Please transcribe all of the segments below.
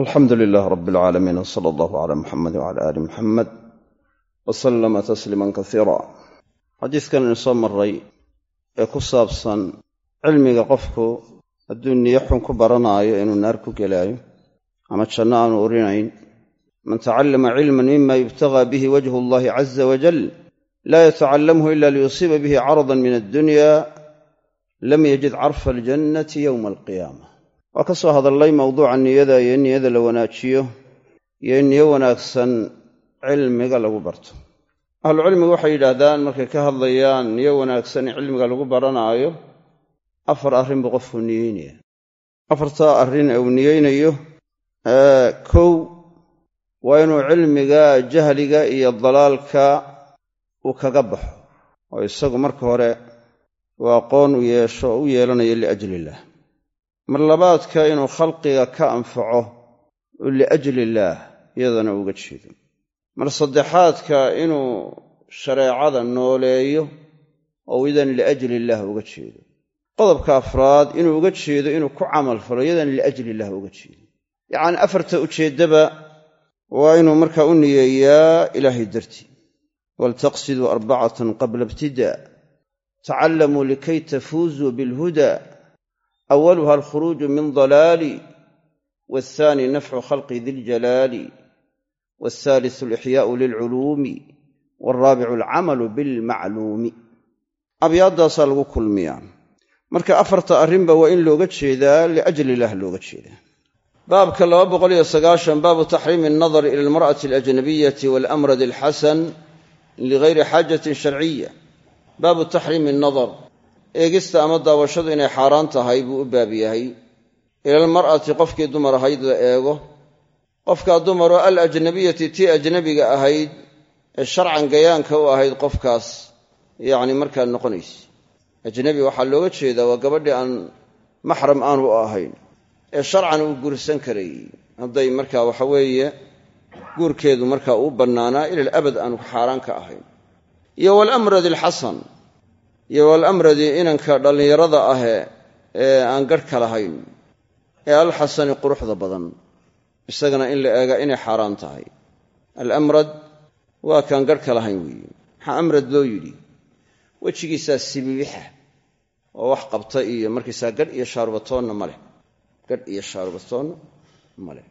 alxamdu lilaah rab alcaalamiin w sala allahu cala muxamed wcala aali muxamed wa sallama tasliiman kasiira xadiiskan inu soo maray ee ku saabsan cilmiga qofku hadduu niyo xun ku baranaayo inuu naar ku gelaayo ama janno aanu urinayn. Man tacallama cilman mima yubtagaa bihi wajhu allahi caza wajal laa yatacalamhu ila liyusiiba bihi caradan min addunya lam yajid carfa aljannati yowma alqiyaama waa ka soo hadallay mawduuca niyada iyo in niyada la wanaajiyo iyo in niyo wanaagsan cilmiga lagu barto. Ahlucilmigu waxay yidhaahdaan markay ka hadlayaan niyo wanaagsan in cilmiga lagu baranaayo afar arrin buu qofku niyeynaya afartaa arrin ee uu niyeynayo kow waa inuu cilmiga jahliga iyo dalaalka uu kaga baxo. Oo isagu marka hore uu aqoon u yeesho oo u yeelanayo liajli illaah mar labaadka inuu khalqiga ka anfaco oo liajli illaah iyadana uga jeedo mar saddexaadka inuu shareecada nooleeyo oo idan liajli illaah uga jeedo. Qodobka afraad inuu uga jeedo inuu ku camal falo iyadan liajli illaah uga jeedo yacni afarta ujeeddaba waa inuu markaa u niyeeyaa ilaahay dartii. Waltaqsiduu arbacatan qabla ibtidaa tacallamuu likay tafuuzuu bilhuda awaluha alkhuruuju min dalaali waathaani nafcu khalqi diljalaali waathaalisu alixyaau lilculuumi waalraabicu alcamalu bilmacluumi abyaaddaasaa lagu kulmiyaa marka afarta arrinba waa in looga jeedaa liajli illaah looga jeedaa baabka laba boqoliyo sagaashan baabu taxriimi alnadari ila almar'ati alajnabiyati waalamradi alxasan ligayri xaajatin sharciya baabu taxriimi alnadar eegista ama daawashadu inay xaaraan tahay buu u baab yahay. ila almar'ati qofkii dumar ahayd la eego. qofkaa dumaroo alajnabiyati tii ajnabiga ahayd ee sharcan gayaanka u ahayd qofkaas yacni markaa noqonaysa ajnabi waxaa looga jeedaa waa gabadhii aan maxram aanu u ahayn ee sharcan uu guursan karayey hadday markaa waxa weeye guurkeedu markaa uu bannaanaa ilal abad aanu xaaraan ka ahayn. iyo waalamradi alxasan iyo waalamradi inanka dhallinyarada ahe ee aan garhka lahayn ee alxasani quruxda badan isagana in la eega inay xaaraan tahay. Alamrad waa kaan garhka lahayn weeye maxaa amrad loo yidhi? Wejigiisaa sibibixa oo wax qabta iyo markaysaa gadh iyo shaarubatoonna ma leh. Iyo shaarubatoonna ma leh.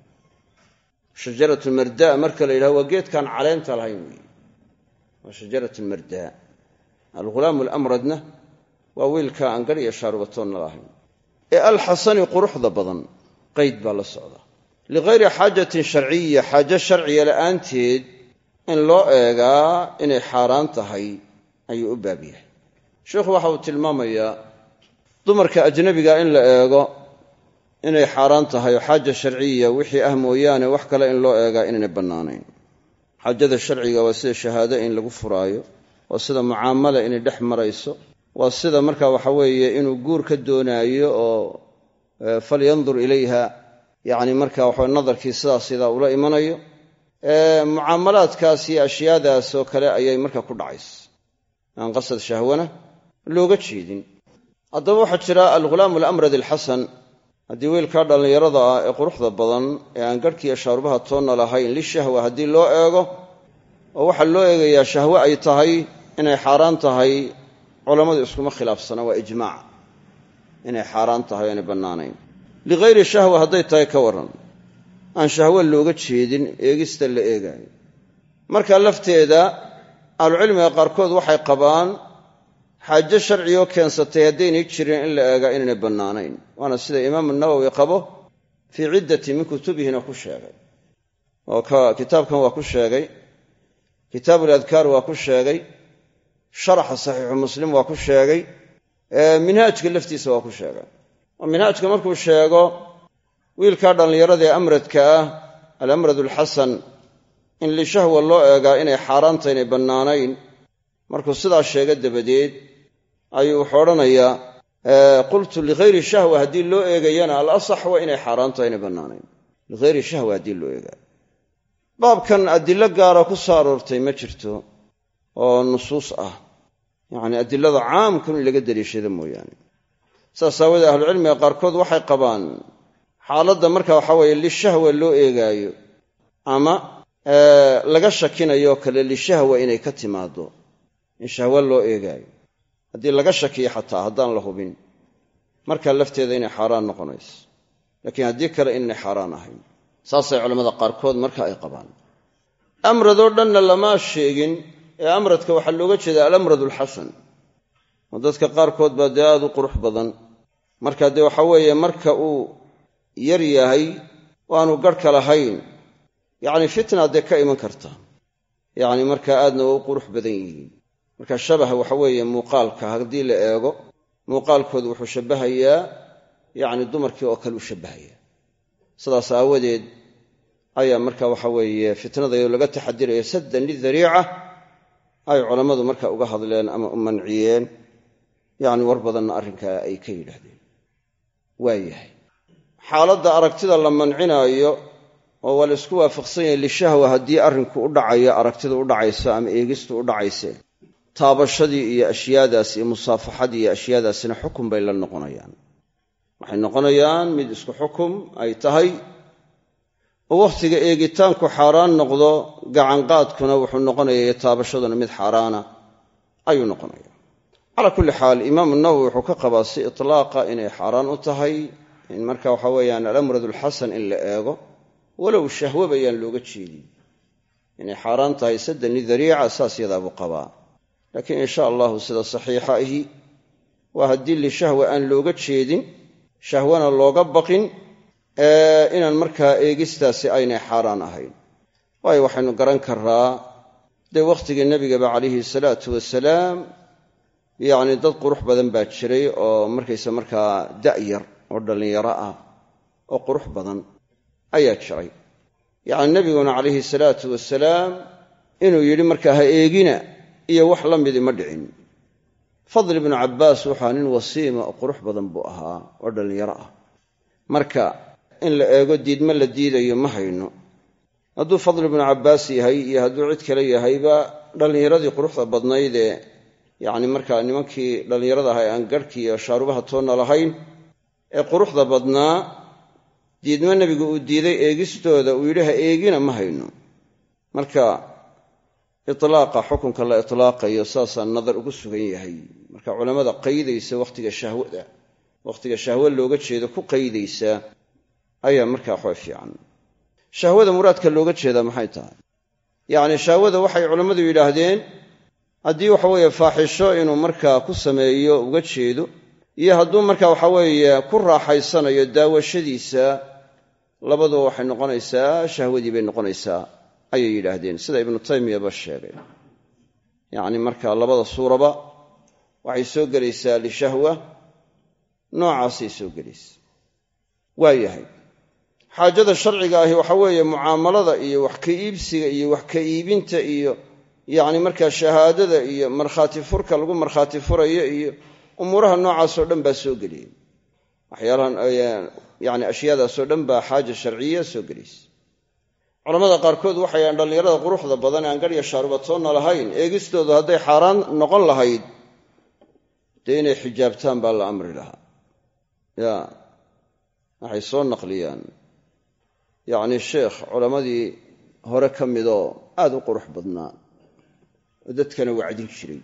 Shajaratu mardaa marka la yidhaho waa geedkaan caleenta lahayn weeye waa shajaratu mardaa alghulaamu alamradna waa wiilka aan gadh iyo shaarubatoonna lahayn. ee alxasani quruxda badan qayd baa la socdaa ligayri xaajatin sharciya xaajo sharciya la'aanteed in loo eegaa inay xaaraan tahay ayuu u baab yahay. Sheikhu waxa uu tilmaamayaa dumarka ajnabiga in la eego inay xaaraan tahay oo xaaja sharciya wixii ah mooyaane wax kale in loo eegaa inaynay bannaanayn. Xaajada sharciga waa sida shahaado in lagu furaayo waa sida mucaamala inay dhex marayso. Waa sida marka waxa weeye inuu guur ka doonaayo oo falyandur ilayha. Yacni marka waxa nadarkii sidaas sidaa ula imanayo. Mucaamalaadkaas iyo ashyaadaas oo kale ayay marka ku dhacaysa. Aan qasad shahwana looga jeedin. Haddaba waxaa jira alghulaamu alamrad alxasan haddii wiilkaa dhallinyarada ah ee quruxda badan ee aan garhkiiyo shaarubaha toonna lahayn lishahwa haddii loo eego oo waxaa loo eegayaa shahwe ay tahay inay xaaraan tahay culammadu iskuma khilaafsana waa ijmaac. Inay xaaraan tahay o inay bannaanayn. Ligayri shahwa hadday tahay ka warran. Aan shahwe looga jeedin eegista la eegaayo. Marka lafteeda ahlucilmiga qaarkood waxay qabaan xaajo sharcigoo keensatay haddaynay jirin in la eegaa inaynay bannaanayn. Waana sida imaamu nawowi qabo fii ciddati min kutubihina ku sheegay. Oo kitaabkan waa ku sheegay. Kitaabuladkaar waa ku sheegay sharaxa saxiixu muslim waa ku sheegay minhaajka laftiisa waa ku sheegay. Oo minhaajka markuu sheego wiilkaa dhallinyarada ee amradka ah alamrad alxasan in lishahwa loo eegaa inay xaaraanta inay bannaanayn. Markuu sidaa sheega dabadeed ayuu wuxuu odhanayaa qultu ligayri shahwa haddii loo eegayana alasax waa inay xaaraan tahay inay bannaanayn. Ligayri shahwa haddii loo eegaayo baabkan adilo gaara ku soo aroortay ma jirto oo nusuus ah. Yacni adilada caamkun in laga daliishada mooyaane. Saas aawoodee ahlucilmiga qaarkood waxay qabaan xaaladda marka waxa weeye lishahwa loo eegaayo ama laga shakinayo kale lishahwa inay ka timaado in shahwo loo eegaayo. Haddii laga shakiyo xataa haddaan la hubin markaa lafteeda inay xaaraan noqonayso. Laakiin haddii kale inaynay xaaraan ahayn saasay culammada qaarkood marka ay qabaan. Amradoo dhanna lama sheegin ee amradka waxaa looga jeedaa alamrad alxasan. Oo dadka qaarkood baa dee aad u qurux badan. Marka dee waxa weeye marka uu yar yahay oo aanu garhka lahayn. Yacni fitna dee ka iman karta. Yacni markaa aadna waa u qurux badan yihiin. Marka shabaha waxa weeye muuqaalka haddii la eego muuqaalkoodu wuxuu shabbahayaa yacni dumarkii oo kale u shabbahaya sidaas aawadeed ayaa marka waxa weeye fitnadayoo laga taxadirayo saddan lidariica ay culammadu marka uga hadleen ama u manciyeen yacni war badanna arrinkaa ay ka yidhaahdeen. Waayahay xaaladda aragtida la mancinaayo oo waa la isku waafaqsan yahay lishahwa haddii arrinku u dhacayo aragtida u dhacayso ama eegistu u dhacayse taabashadii iyo ashyaadaas iyo musaafaxadii iyo ashyaadaasina xukun bay la noqonayaan. Waxay noqonayaan mid isku xukum ay tahay oo eegitaanku xaaraan noqdo gacanqaadkuna wuxuu noqonaya taabashaduna mid xaaraana ayuu noqonaya calaa kulli xaal imaamu nawowi wuxuu ka qabaa si itlaaqa inay xaaraan u tahay in marka waxa weeyaan alamrad in la eego walow shahwaba ayaan looga jeedin. Inay xaaraan tahay saddan lidariica saas yadaabuu qabaa. Laakiin insha allahu sida saxiixa ahi waa haddii lishahwa aan looga jeedin shahwana looga baqin inaan markaa eegistaasi aynay xaaraan ahayn. Waayo waxaynu garan karaa dee wakhtigii nebigaba calayhi salaatu wasalaam yacni dad qurux badan baa jiray oo markaysa markaa da'yar oo dhallinyaro ah oo qurux badan ayaa jiray. Yacni nebiguna calayhi salaatu wasalaam inuu yidhi markaa ha eegina iyo wax la midi ma dhicin. Fadl ibnu cabbaas wuxua nin wasiima oo qurux badan buu ahaa oo dhallinyaro ah. Marka in la eego diidma la diidayo ma hayno. Hadduu fadl ibnu cabbaas yahay iyo hadduu cid kale yahayba dhallinyaradii quruxda badnaydee yacni markaa nimankii dhallinyarada aha ee aan garhkii iyo shaarubaha toonna lahayn ee quruxda badnaa diidma nebigu uu diiday eegistooda uu yidhi ha eegina ma hayno. Marka itlaaqa xukunka la itlaaqayo saasaa nadar ugu sugan yahay. Marka culammada qaydaysa wakhtiga shahwada. Wakhtiga shahwo looga jeedo ku qaydaysa ayaa markaa waxaa fiican. Shahwada muraadka looga jeedaa maxay tahay? Yacni shahwada waxay culammadu yidhaahdeen haddii waxa weeye faaxisho inuu markaa ku sameeyo uga jeedo iyo hadduu marka waxa weeye ku raaxaysanayo daawashadiisa labaduba waxay noqonaysaa shahwadii bay noqonaysaa ayay yidhaahdeen. Sida ibnu taymiyaba sheegay. Yacni marka labada suuraba waxay soo gelaysaa lishahwa noocaasay soo gelaysa waa yahay xaajada sharciga ahi waxa weeye mucaamalada iyo wax ka iibsiga iyo wax ka iibinta iyo yacni markaa shahaadada iyo markhaati furka lagu markhaati furayo iyo umuuraha noocaasoo dhan baa soo geliyey waxyaalahan yani ashyaadaasoo dhan baa xaaja sharciya soo gelaysa culamada qaarkood waxay aan dhallinyarada quruxda badan aan garya shaarubatoonna lahayn eegistoodu hadday xaaraan noqon lahayd dee inay xijaabtaan baa la amri lahaa. Ya waxay soo naqliyaan yacni sheekh culammadii hore ka midoo aad u qurux badnaa. Oo dadkana wacdin jiray.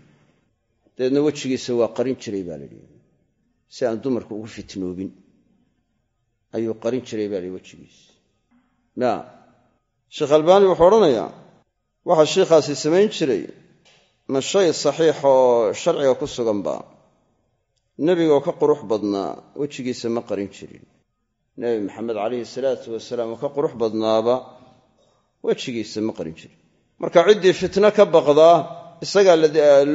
Dabeedna wejigiisa waa qarin jiray baa laidhi si aan dumarku ugu fitnoobin ayuu qarin jiray baa lihi wejigiisa ya sheekh albaani wuxuu odhanayaa waxaa sheikhaasi samayn jiray ma shay saxiix oo sharciga ku suganba nebigaoo ka qurux badnaa wejigiisa ma qarin jirin nebi maxamed calayhi salaatu wasalaam oo ka qurux badnaaba wejigiisa ma qarin jirin. Marka ciddii fitno ka baqdaa isagaa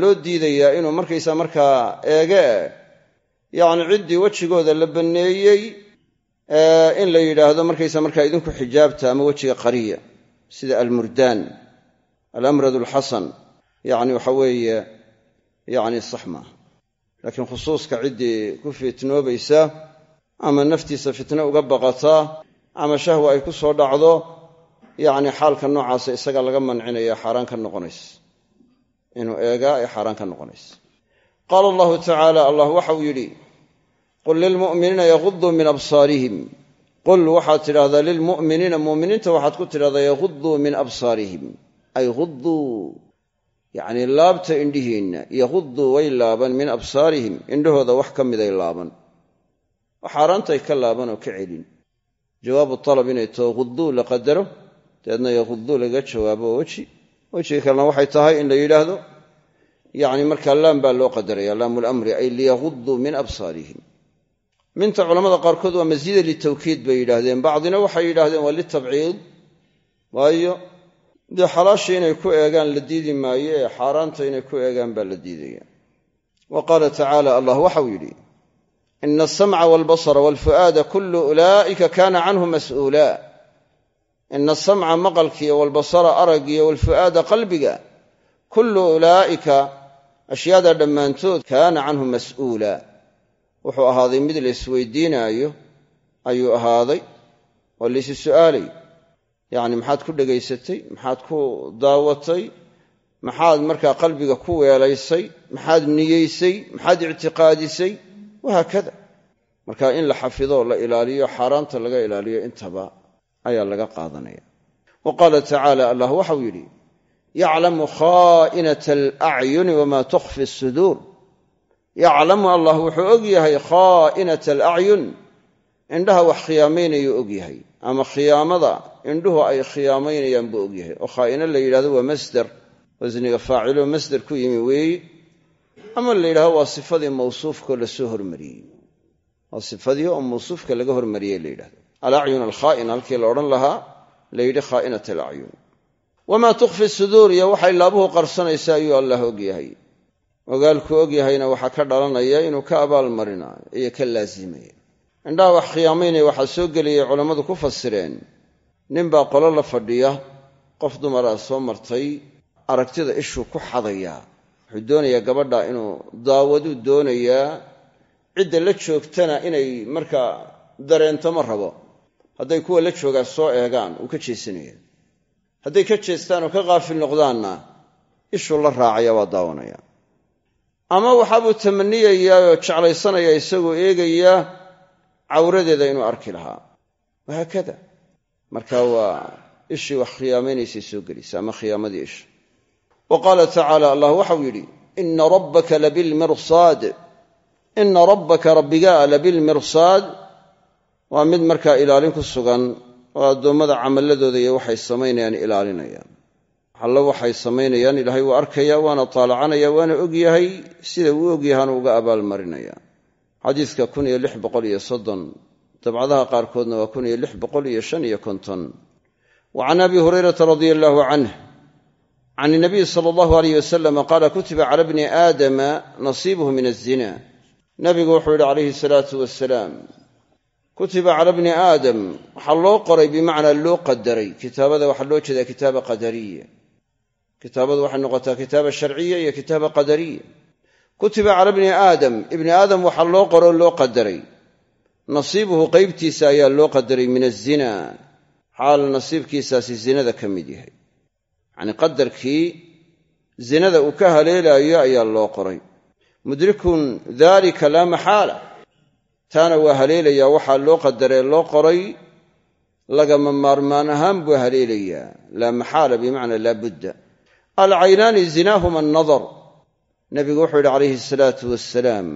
loo diidayaa inuu markaysaa markaa eege yacni ciddii wejigooda la banneeyey in la yidhaahdo markaysa markaa idinku xijaabta ama wejiga qariya sida almurdaan alamrad alxasan yacni waxa weeye yacni sax maaha laakiin khusuuska ciddii ku fitnoobaysa ama naftiisa fitno uga baqataa ama shahwa ay ku soo dhacdo yacni xaalka noocaasa isaga laga mancinaya xaaraan ka noqonaysa. Inuu eegaa ay xaaraan ka noqonaysa. Qaala allahu tacaala allah waxa uu yidhi qul lilmu'miniina yaguduu min absaarihim. Qul waxaad tidhahdaa lilmu'miniina mu'miniinta waxaad ku tidhahdaa yaguduu min absaarihim. Ay guduu yacnii laabta indhihiinna yaguduu way laaban min absaarihim indhahooda wax ka miday laaban oo xaaraantay ka laaban oo ka celin. Jawaabu talab inay taho guduu la qadaro dabeedna yaguduu laga jawaabo weji. Wejiga kalena waxay tahay in la yidhaahdo yacni markaa laam baa loo qadaraya laamu lamri ay liyaguduu min absaarihim. Minta culamada qaarkood waa masiida litawkiid bay yidhaahdeen. Bacdina waxay yidhaahdeen waa litabciid. Waayo dee xalaashii inay ku eegaan la diidi maayo xaaraanta inay ku eegaan baa la diidaya. Wa qaala tacaala allah waxau yidhi ina asamca walbasara walfu'aada kullu ulaa'ika kaana canhu mas'uula ina asamca maqalkiiyo walbasara araggiyo walfu'aada qalbiga kullu ulaa'ika ashyaada dhammaantood kaana canhu mas'uula wuxuu ahaaday mid la isweydiinaayo ayuu ahaaday oo laysi su'aalay yacni maxaad ku dhegaysatay maxaad ku daawatay maxaad markaa qalbiga ku weelaysay maxaad niyeysay maxaad ictiqaadisay wahaakada marka in la xafido la ilaaliyo xaaraanta laga ilaaliyo intaba ayaa laga qaadanaya. Wa qaala tacaala allah waxau yidhi yaclamu khaa'inata alacyuni wamaa tukhfi asuduur yaclamu allah wuxuu og yahay khaa'inata alacyun indhaha wax khiyaamaynayuu og yahay ama khiyaamada indhuhu ay khiyaamaynayaan buu og yahay. Oo khaa'ino la yidhahdo waa masder wasniga faaciloo masder ku yimi weeye ama la yidhahdo waa sifadii mawsuufkao la soo hormariyey. Waa sifadii oo mawsuufka laga hormariyey la yidhahdo. Alacyun alkhaa'ina halkii la odhan lahaa la yidhi khaa'inat alacyun wamaa tukhfi suduur iyo waxay laabuhu qarsanaysa ayuu allah og yahay. Ogaalkuu og yahayna waxaa ka dhalanaya inuu ka abaalmarinayo iyo ka laasimaya indhaha wax khiyaamaynaya waxaa soo geliyay culammadu ku fasireen ninbaa qolo la fadhiya qof dumaraa soo martay aragtida ishuu ku xadayaa wuxuu doonayaa gabadha inuu daawaduu doonayaa cidda la joogtana inay markaa dareento ma rabo. Hadday kuwa la joogaa soo eegaan uu ka jeesanaya hadday ka jeestaan oo ka qaafil noqdaanna ishuu la raacaya waa daawanaya. Ama waxaabuu tamaniyayaa oo jeclaysanaya isagoo eegayaa cawradeeda inuu arki lahaa. Wahaakada. Marka waa ishii wax khiyaameynaysay soo gelaysa ama khiyaamadii isha wa qaala tacaala allah waxau yidhi ina rabbaka labilmirsaad ina rabbaka rabbigaa labilmirsaad waa mid markaa ilaalin ku sugan oo addoommada camalladooda iyo waxay samaynayaan ilaalinayaan. Allo waxay samaynayaan ilaahay wuu arkaya waana taalacanaya waana ogyahay sida uu ogyahaanu uga abaalmarinaya xadiiska kun iyo lix boqol iyo soddon dabcadaha qaarkoodna waa kun iyo lix boqol iyo shan iyo abi hurayrata radia allahu canh can inabiy sala allahu alayh wasalam qaala kutiba cala bni aadama nasiibuhu min azina nabigu wuxuu yidhi calayhi salaatu wasalaam kutiba cala bni aadam waxaa loo qoray bimacnaa loo qadaray kitaabada waxaa loo jeedaa kitaaba qadariya kitaabadu waxay noqotaa kitaaba sharciya iyo kitaaba qadariya kutiba cala bni aadam ibni aadam waxaa loo qoroo loo qadaray nasiibuhu qaybtiisa ayaa loo qadaray min azina xaal nasiibkiisaasi zinada ka mid yahay yacnii qadarkii zinada uu ka haleelaayo ayaa loo qoray. Mudrikun dalika laa maxaala. Taana waa haleelayaa waxaa loo qadaree loo qoray lagama maarmaan ahaan buu haleelayaa. Laa maxaala bimacnaa laa budda. Alcaynaani zinaahuma annadar. Nabigu wuxuu yidhi calayhi salaatu wasalaam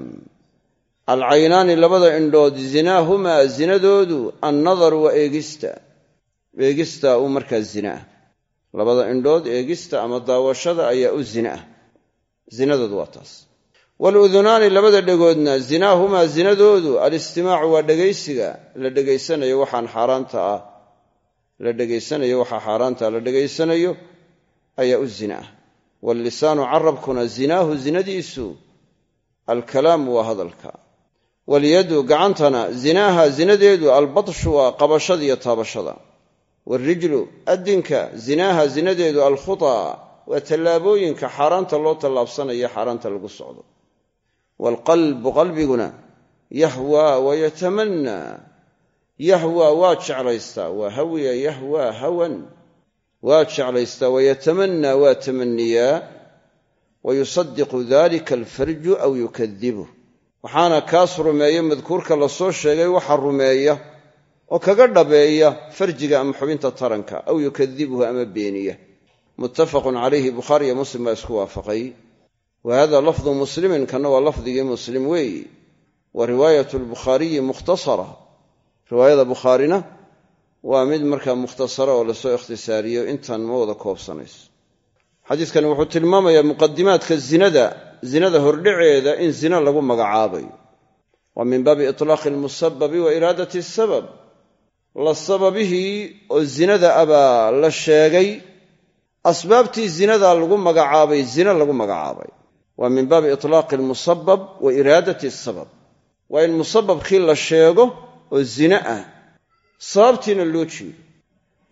alcaynaani labada indhood zinaahumaa zinadoodu annadaru waa eegista. Eegista uu markaa zina ah labada indhood eegista ama daawashada ayaa u zina ah. Zinadoodu waa taas. Waludunaani labada dhegoodna zinaahumaa zinadoodu alistimaacu waa dhegaysiga la dhegaysanayo waxaan xaaraanta ah la dhegaysanayo waxaa xaaraanta la dhegaysanayo ayaa u zina ah. Wallisaanu carabkuna zinaahu zinadiisu alkalaamu waa hadalka. Walyadu gacantana zinaaha zinadeedu albatshu waa qabashada iyo taabashada waarijlu addinka zinaaha zinadeedu alkhutaa waa tallaabooyinka xaaraanta loo tallaabsanayo xaaraanta lagu socdo waalqalbu qalbiguna yahwaa wayatamannaa yahwaa waa jeclaystaa waa hawiya yahwaa hawan waa jeclaystaa wayatamannaa waa tamaniyaa wayusadiqu dalika alfarju aw yukadibuh waxaana kaas rumeeya madkuurka la soo sheegay waxa rumeeya oo kaga dhabeeya farjiga ama xubinta taranka aw yukadibuhu ama beeniya. Muttafaqun calayhi bukhaariyo muslim baa isku waafaqay. Wa hada lafdu muslimin kanna waa lafdigii muslim weeyi wa riwaayat lbukhaariyi mukhtasara. Riwaayada bukhaarina waa mid markaa mukhtasara oo la soo ikhtisaariyo intan ma wada koobsanayso xadiiskani wuxuu tilmaamayaa muqadimaadka zinada zinada hordhaceeda in zina lagu magacaabayo waa min baabi itlaaqi almusababi wa iraadati asabab la sababihii oo zinada abaa la sheegay asbaabtii zinadaa lagu magacaabay zina lagu magacaabay. Waa min baabi itlaaqi almusabab wa iraadati asabab. Waa in musababkii la sheego oo zina ah sababtiina loo jeedo.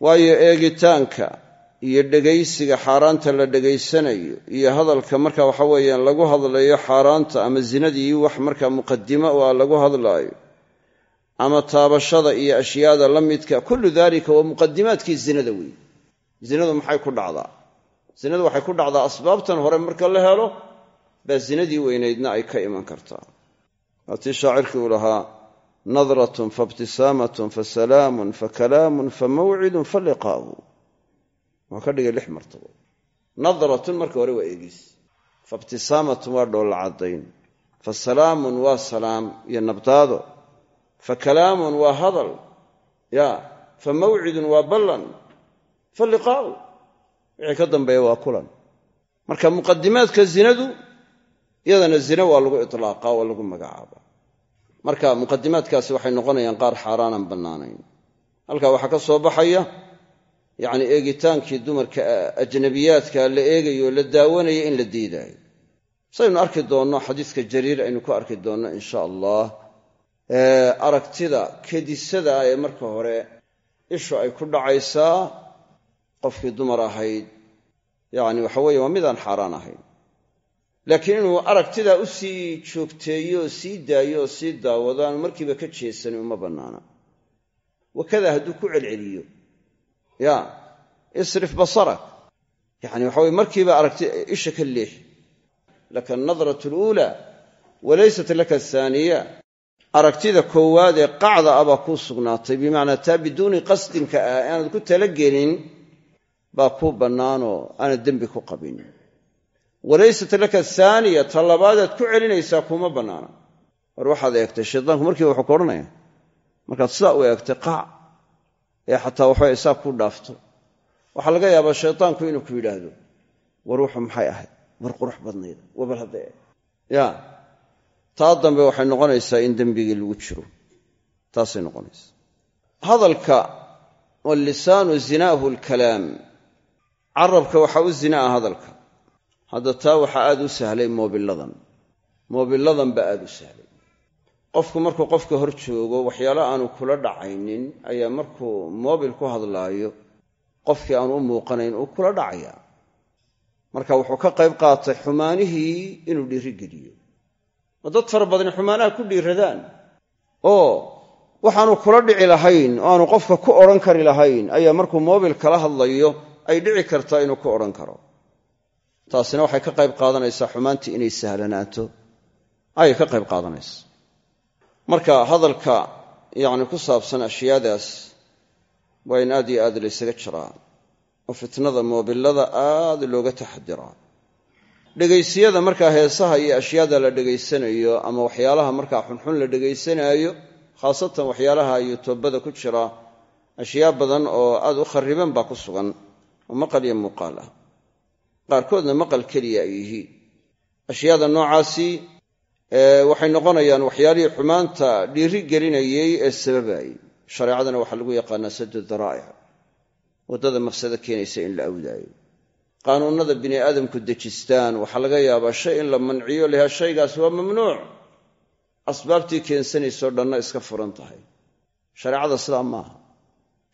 Waayo eegitaanka iyo dhegaysiga xaaraanta la dhegaysanayo iyo hadalka marka waxa weeyaan lagu hadlayo xaaraanta ama zinadii wax markaa muqadimo oo a lagu hadlaayo ama taabashada iyo ashyaada la midka kullu dalika waa muqadimaadkii zinada weeye zinadu maxay ku dhacdaa? Zinadu waxay ku dhacdaa asbaabtan hore marka la helo baa zinadii weynaydna ay ka iman kartaa. Waatii shaacirkii uu lahaa nadratun faibtisaamatun fasalaamun fakalaamun famawcidun faliqaa'u waa ka dhigay lix martabo. Nadratun marka hore waa eegis. Faibtisaamatun waa dhoolla fa salaamun waa salaam iyo nabdaado fa kalaamun waa hadal ya fa mawcidun waa ballan fa liqaa'u wixii ka dambeeya waa kulan. Marka muqadimaadka zinadu iyadana zina waa lagu itlaaqa waa lagu magacaaba. Marka muqadimaadkaasi waxay noqonayaan qaar xaaraanan bannaanayn. Halkaa waxaa ka soo baxaya yacni eegitaankii dumarka ajnabiyaadka la eegayo la daawanaya in la diidaayo. Saynu arki doonno xadiiska jariir aynu ku arki doonno insha allah aragtida kedisada ee marka hore ishu ay ku dhacaysaa qofkii dumar ahayd yacni waxa weeye waa midaan xaaraan ahayn. Laakiin inuu aragtidaa u sii joogteeyo oo sii daayo oo sii daawado aanu markiiba ka jeesanin uma bannaana. Wakadaa hadduu ku celceliyo. Ya isrif basarak. Yacni waxa weye markiiba aragti isha ka leexi laka anadratu aluulaa walaysat laka ahaaniya aragtida koowaad ee qacda ah baa kuu sugnaatay. Bimacnaa taa biduuni qasdinka ah aanad ku talagelin baa kuu bannaanoo aanad dembi ku qabin. Walaysat laka ahaaniya ta labaadaad ku celinaysaa kuma bannaana. War waxaad eegtay shaydaanku markiiba wuxuu ku markaad sidaa u eegtay qaac ee xataa waxba isaa kuu dhaafto. Waxaa laga yaabaa shaydaanku inuu ku yidhaahdo war wuxu maxay ahayd war qurux badnayda wabal hadda eeg ya taa dambe waxay noqonaysaa in dembigii lagu jiro. Taasay noqonaysaa. Hadalka wallisaanu zinaahu alkalaam. Carabka waxaa u zinaa hadalka. Hadda taa waxaa aad u sahlay moobiladan moobiladan baa aad u sahlay. Qofku markuu qofka hor joogo waxyaalo aanu kula dhacaynin ayaa markuu moobil ku hadlaayo qofkii aanu u muuqanayn uu kula dhacayaa. Marka wuxuu ka qayb qaatay xumaanihii inuu dhiirigeliyo oo dad fara badani xumaanaha ku dhiiradaan? Oo waxaanu kula dhici lahayn oo aanu qofka ku odhan kari lahayn ayaa markuu moobil kala hadlayo ay dhici kartaa inuu ku odhan karo. Taasina waxay ka qayb qaadanaysaa xumaantii inay sahlanaato ayay ka qayb qaadanaysa marka hadalka yacni ku saabsan ashyaadaas waa in aad iyo aad laysaga jiraa oo fitnada moobilada aad looga taxadiraa dhegaysiyada markaa heesaha iyo ashyaada la dhegaysanayo ama waxyaalaha markaa xunxun la dhegaysanaayo khaasatan waxyaalaha yutoobada ku jira ashyaa badan oo aad u khariban baa ku sugan oo maqal iyo muuqaal ah. Qaarkoodna maqal keliya ay yihiin. Ashyaada noocaasi waxay noqonayaan waxyaalihii xumaanta dhiiri gelinayey ee sababayey shareecadana waxaa lagu yaqaanaa sadu daraa'ic waddada mafsado keenaysa in la awdaayo qaanuunnada bini aadamku dejistaan waxaa laga yaabaa shay in la manciyo lahaa shaygaas waa mamnuuc. Asbaabtii keensanaysoo dhanna iska furan tahay. Shareecada sidaa maaha.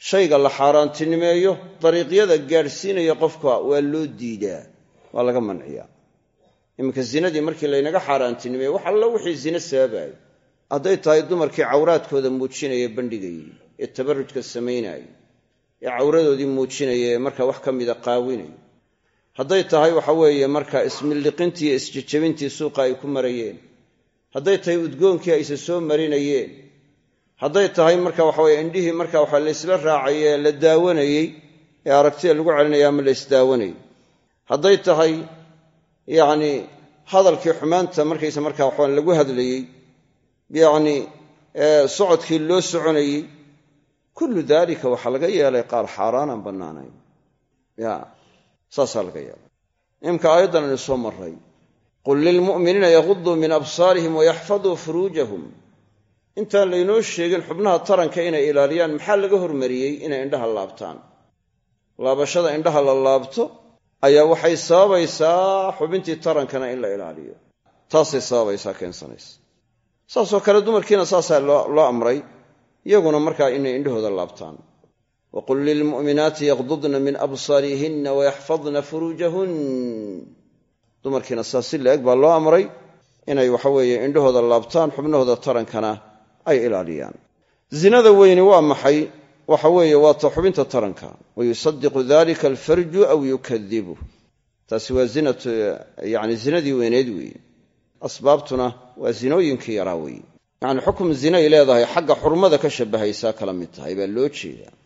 Shayga la xaaraantinimeeyo dariiqyada gaadhsiinaya qofka waa loo diidaa waa laga manciyaa. Iminka zinadii markii laynaga xaaraantinimeeye wax alla wixii zine sababaayay hadday tahay dumarkii cawraadkooda muujinaya bandhigayey ee tabarrujka samaynayay ee cawradoodii muujinaya ee marka wax ka mida qaawinay hadday tahay waxa weeye marka ismilliqintii iyo isjejabintii suuqa ay ku marayeen. Hadday tahay udgoonkii ayse soo marinayeen. Hadday tahay marka waxaweye indhihii marka waxa laysla raacay ee la daawanayey ee aragtida lagu celinaya ama la ysdaawanayay hadday tahay yacni hadalkii xumaanta markaysa markaa waxaan lagu hadlayey yacni socodkii loo soconayey kullu dalika waxaa laga yeelay qaar xaaraanaan bannaanayn saasaa laga yeelay imka aayaddan aynu soo marray qul lilmu'miniina yaquduu min absaarihim wayaxfaduu furuujahum. Intaan laynoo sheegin xubnaha taranka inay ilaaliyaan maxaa laga hormariyey inay indhaha laabtaan? Laabashada indhaha la laabto ayaa waxay sababaysaa xubintii tarankana in la ilaaliyo. Taasay sababaysaa keensanaysa. Saasoo kale dumarkiina saasaa loo amray iyaguna markaa inay indhahooda laabtaan waqul lilmu'minaati yaqdudna min absaarihinna wayaxfadna furuujahun dumarkiina saas si la-eg baa loo amray inay waxaweeye indhahooda laabtaan xubnahooda tarankana ay ilaaliyaan zinada weyni waa maxay waxa weeye waa ta xubinta taranka wa yusadiqu dalika alfarju aw yukadibu taasi waa zinatu yani zinadii weyneyd weeye asbaabtuna waa zinooyinkii yaraa weeye yacni xukum zinay leedahay xagga xurmada ka shabahaysaa kala mid tahay baa loo jeedaa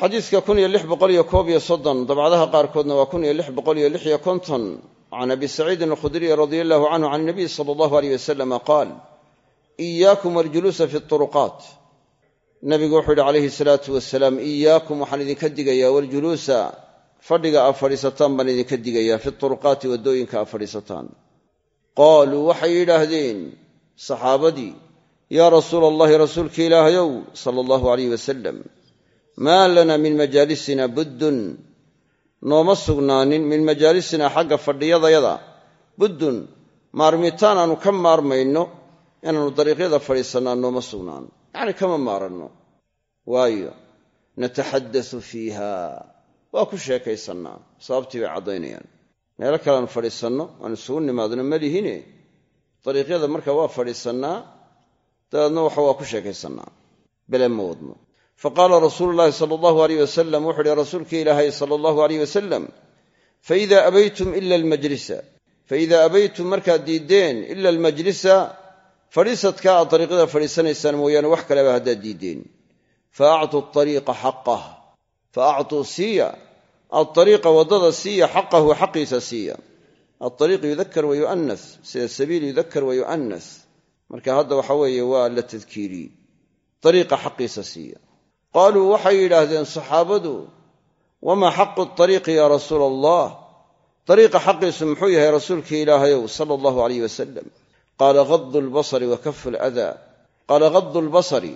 xadiidka kun iyo lix boqol iyo koob iyo soddon dabcadaha qaarkoodna waa kun iyo lix boqol iyo lix iyo konton. Can abi saciidin alkhudriy radia allahu canhu can nabiy sala allahu aleyh wasalama qaal iyaakum waljuluusa fi turuqaat. Nabigu wuxuu yidhi calayhi salaatu wasalaam iyaakum waxaan idinka digayaa waljuluusa fadhiga aad baan idinka digayaa fi turuqaati waddooyinka aad fadhiisataan. Qaaluu waxay yidhaahdeen saxaabadii yaa rasuula allahi rasuulka ilaahayow sala allahu alayh wasalam maa lana min majaalisina buddun. Nooma sugnaanin min majaalisinaa xagga fadhiyadayada. Buddun maarmitaan aanu ka maarmayno inaannu dariiqyada fadhiisannaa nooma sugnaan. Yacni kama maaranno. Waayo nataxaddasu fiiha. Waa ku sheekaysannaa. Sababtii bay caddaynayaan. Meelo kale aanu fadhiisanno aan isugu nimaadno ma lihine. Dariiqyada marka waa fadhiisannaa dabeedna waxa waa ku sheekaysannaa. Bele ma wadno faqaala rasuulu llaahi sala allahu aleyh wasalam wuxu uhi rasuulkii ilaahay sala allahu aleyh wasalam faida abaytum ila almajlisa faida abaytum markaad diiddeen ila almajlisa fadhiisadka aad dariiqyada fadhiisanaysaan mooyaane wax kaleba haddaad diiddeen. Fa actuu ariiqa xaqah fa actuu siiya aariiqa waddada siiya xaqahu xaqiisa siiya. Aariiq yudakar wa yu'anas sida sabiil yudakar wa yu'anas marka hadda waxa waa la tadkiiriyey. Ariiqa xaqiisa siiya qaaluu waxay yidhaahdeen saxaabadu wamaa xaqu ariiqi yaa rasuula allah ariiqa xaqiisu muxuu yahay rasuulkii ilaahayow sala allahu alayh wasalam qaala gadu lbasari wa kafu ladaa. Qaala gadu lbasari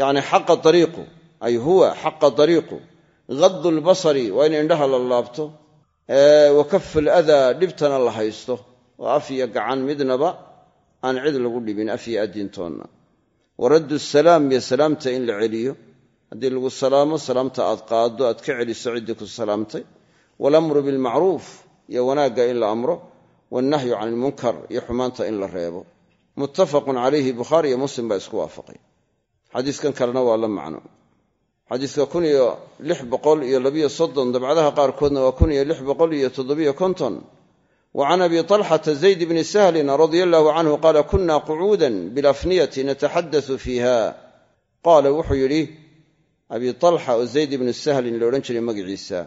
yacni xaqa ariiqu ay huwa xaqa ariiqu gadu lbasari waa in indhaha la laabto wa ladaa dhibtana la haysto. Oo af iyo gacan midnaba aan cid lagu dhibin af iyo addiintoonna. Wa raddu salaam iyo salaamta in la celiyo haddii lagu salaamo salaamta aad qaaddo aad ka celiso ciddii ku salaamtay. Walamru bilmacruuf iyo wanaagga in la amro. Wannahyu can ilmunkar iyo xumaanta in la reebo. Muttafaqun calayhi bukhaari iyo muslim baa isku waafaqay. Xadiiskan kalena waa la macno. Xadiiska kun iyo lix boqol iyo labiyo soddon dabcadaha qaarkoodna waa kun iyo lix boqol iyo toddobiyo konton. Wa can abi talxata zayd bni sahlin radia allahu canhu qaala kuna qucuudan bilafniyati nataxaddasu fiiha. Qaala wuxuu yidhi abi talxa oo zayd ibnu sahlin la odhan jiray magaciisa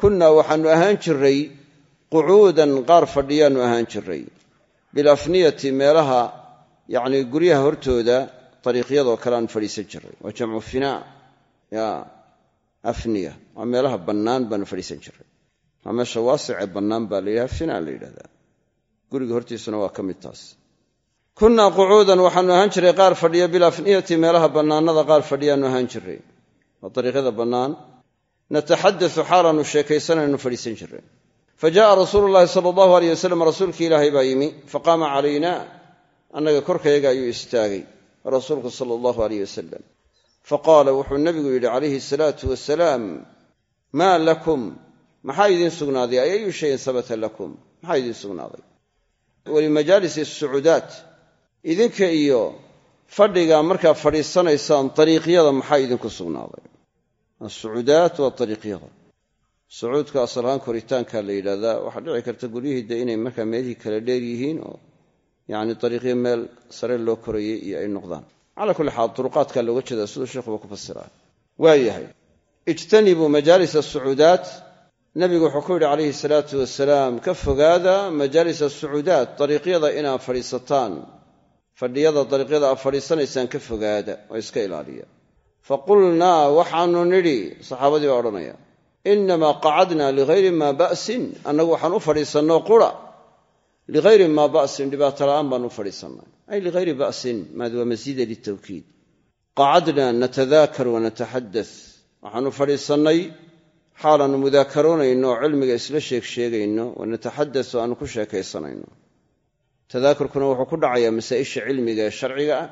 kunnaa waxaannu ahaan jiray qucuudan qaar fadhiyaannu ahaan jiray bilafniyati meelaha yacnii guryaha hortooda dariiqyadoo kale aan fadhiisan jiray. Waa jamcu finaa ya afniya. Waa meelaha bannaan baanu fadhiisan jiray. Meesha waasicee bannaan baa la yidhaha la yidhahdaa. Guriga hortiisuna waa ka mid taas. Kunnaa qucuudan waxaannu ahaan jiray qaar fadhiya. Bilafniyati meelaha bannaanada qaar fadhiyaannu ahaan jiray waa dariiqyada bannaan nataxaddasu xaalaannu sheekaysanaynu fadhiisan jiray fa jaءa rasuulu llahi sala allahu aleyh wasalam rasuulkii ilaahay baa yimi faqaama calayna annaga korkayaga ayuu istaagay rasuulku sala allahu aleyh wasalam faqaala wuxuu nebigu yidhi calayhi asalaatu wasalaam maa lakum? Maxaa idiin sugnaaday? Ay ayu shayin sabata lakum. Maxaa idiin sugnaaday? Walimajaalis asucuudaat idinka iyo fadhiga markaa fadhiisanaysaan dariiqyada maxaa idinku sugnaaday asucuudaat waa dariiqyada sucuudka asalahaan koritaankaa la yidhahdaa waxaa dhici karta guryihii de inay markaa meelihii kala dheer yihiin oo yacni dariiqyo meel sare loo korayay iyo ay noqdaan calaa kulli xaal turuqaadkaa looga jeedaa siduu sheikhuba ku fasiraa waayahay ijtanibuu majaalis asucuudaat nabigu wuxuu ku yidhi calayhi salaatu wasalaam ka fogaada majaalis asucuudaat dariiqyada inaad fadhiisataan fadhiyada dariiqyada aad fadhiisanaysaan ka fogaada oo iska ilaaliya fa qulnaa waxaanu nidhi saxaabadii baa odhanaya innamaa qacadnaa ligayri maa ba'sin. Annagu waxaan u fadhiisannoo qura. Ligayri maa ba'sin dhibaato la'aan baan u fadhiisannay ay ligayri ba'sin maad waa masiida litawkiid qacadnaa natadaakar wanataxaddas waxaanu fadhiisannay xaalaannu mudaakaroonayno oo cilmiga isla sheeg sheegayno wanataxaddas oo aanu ku sheekaysanayno. Tadaakurkuna wuxuu ku dhacayaa masaa'isha cilmiga ee sharciga ah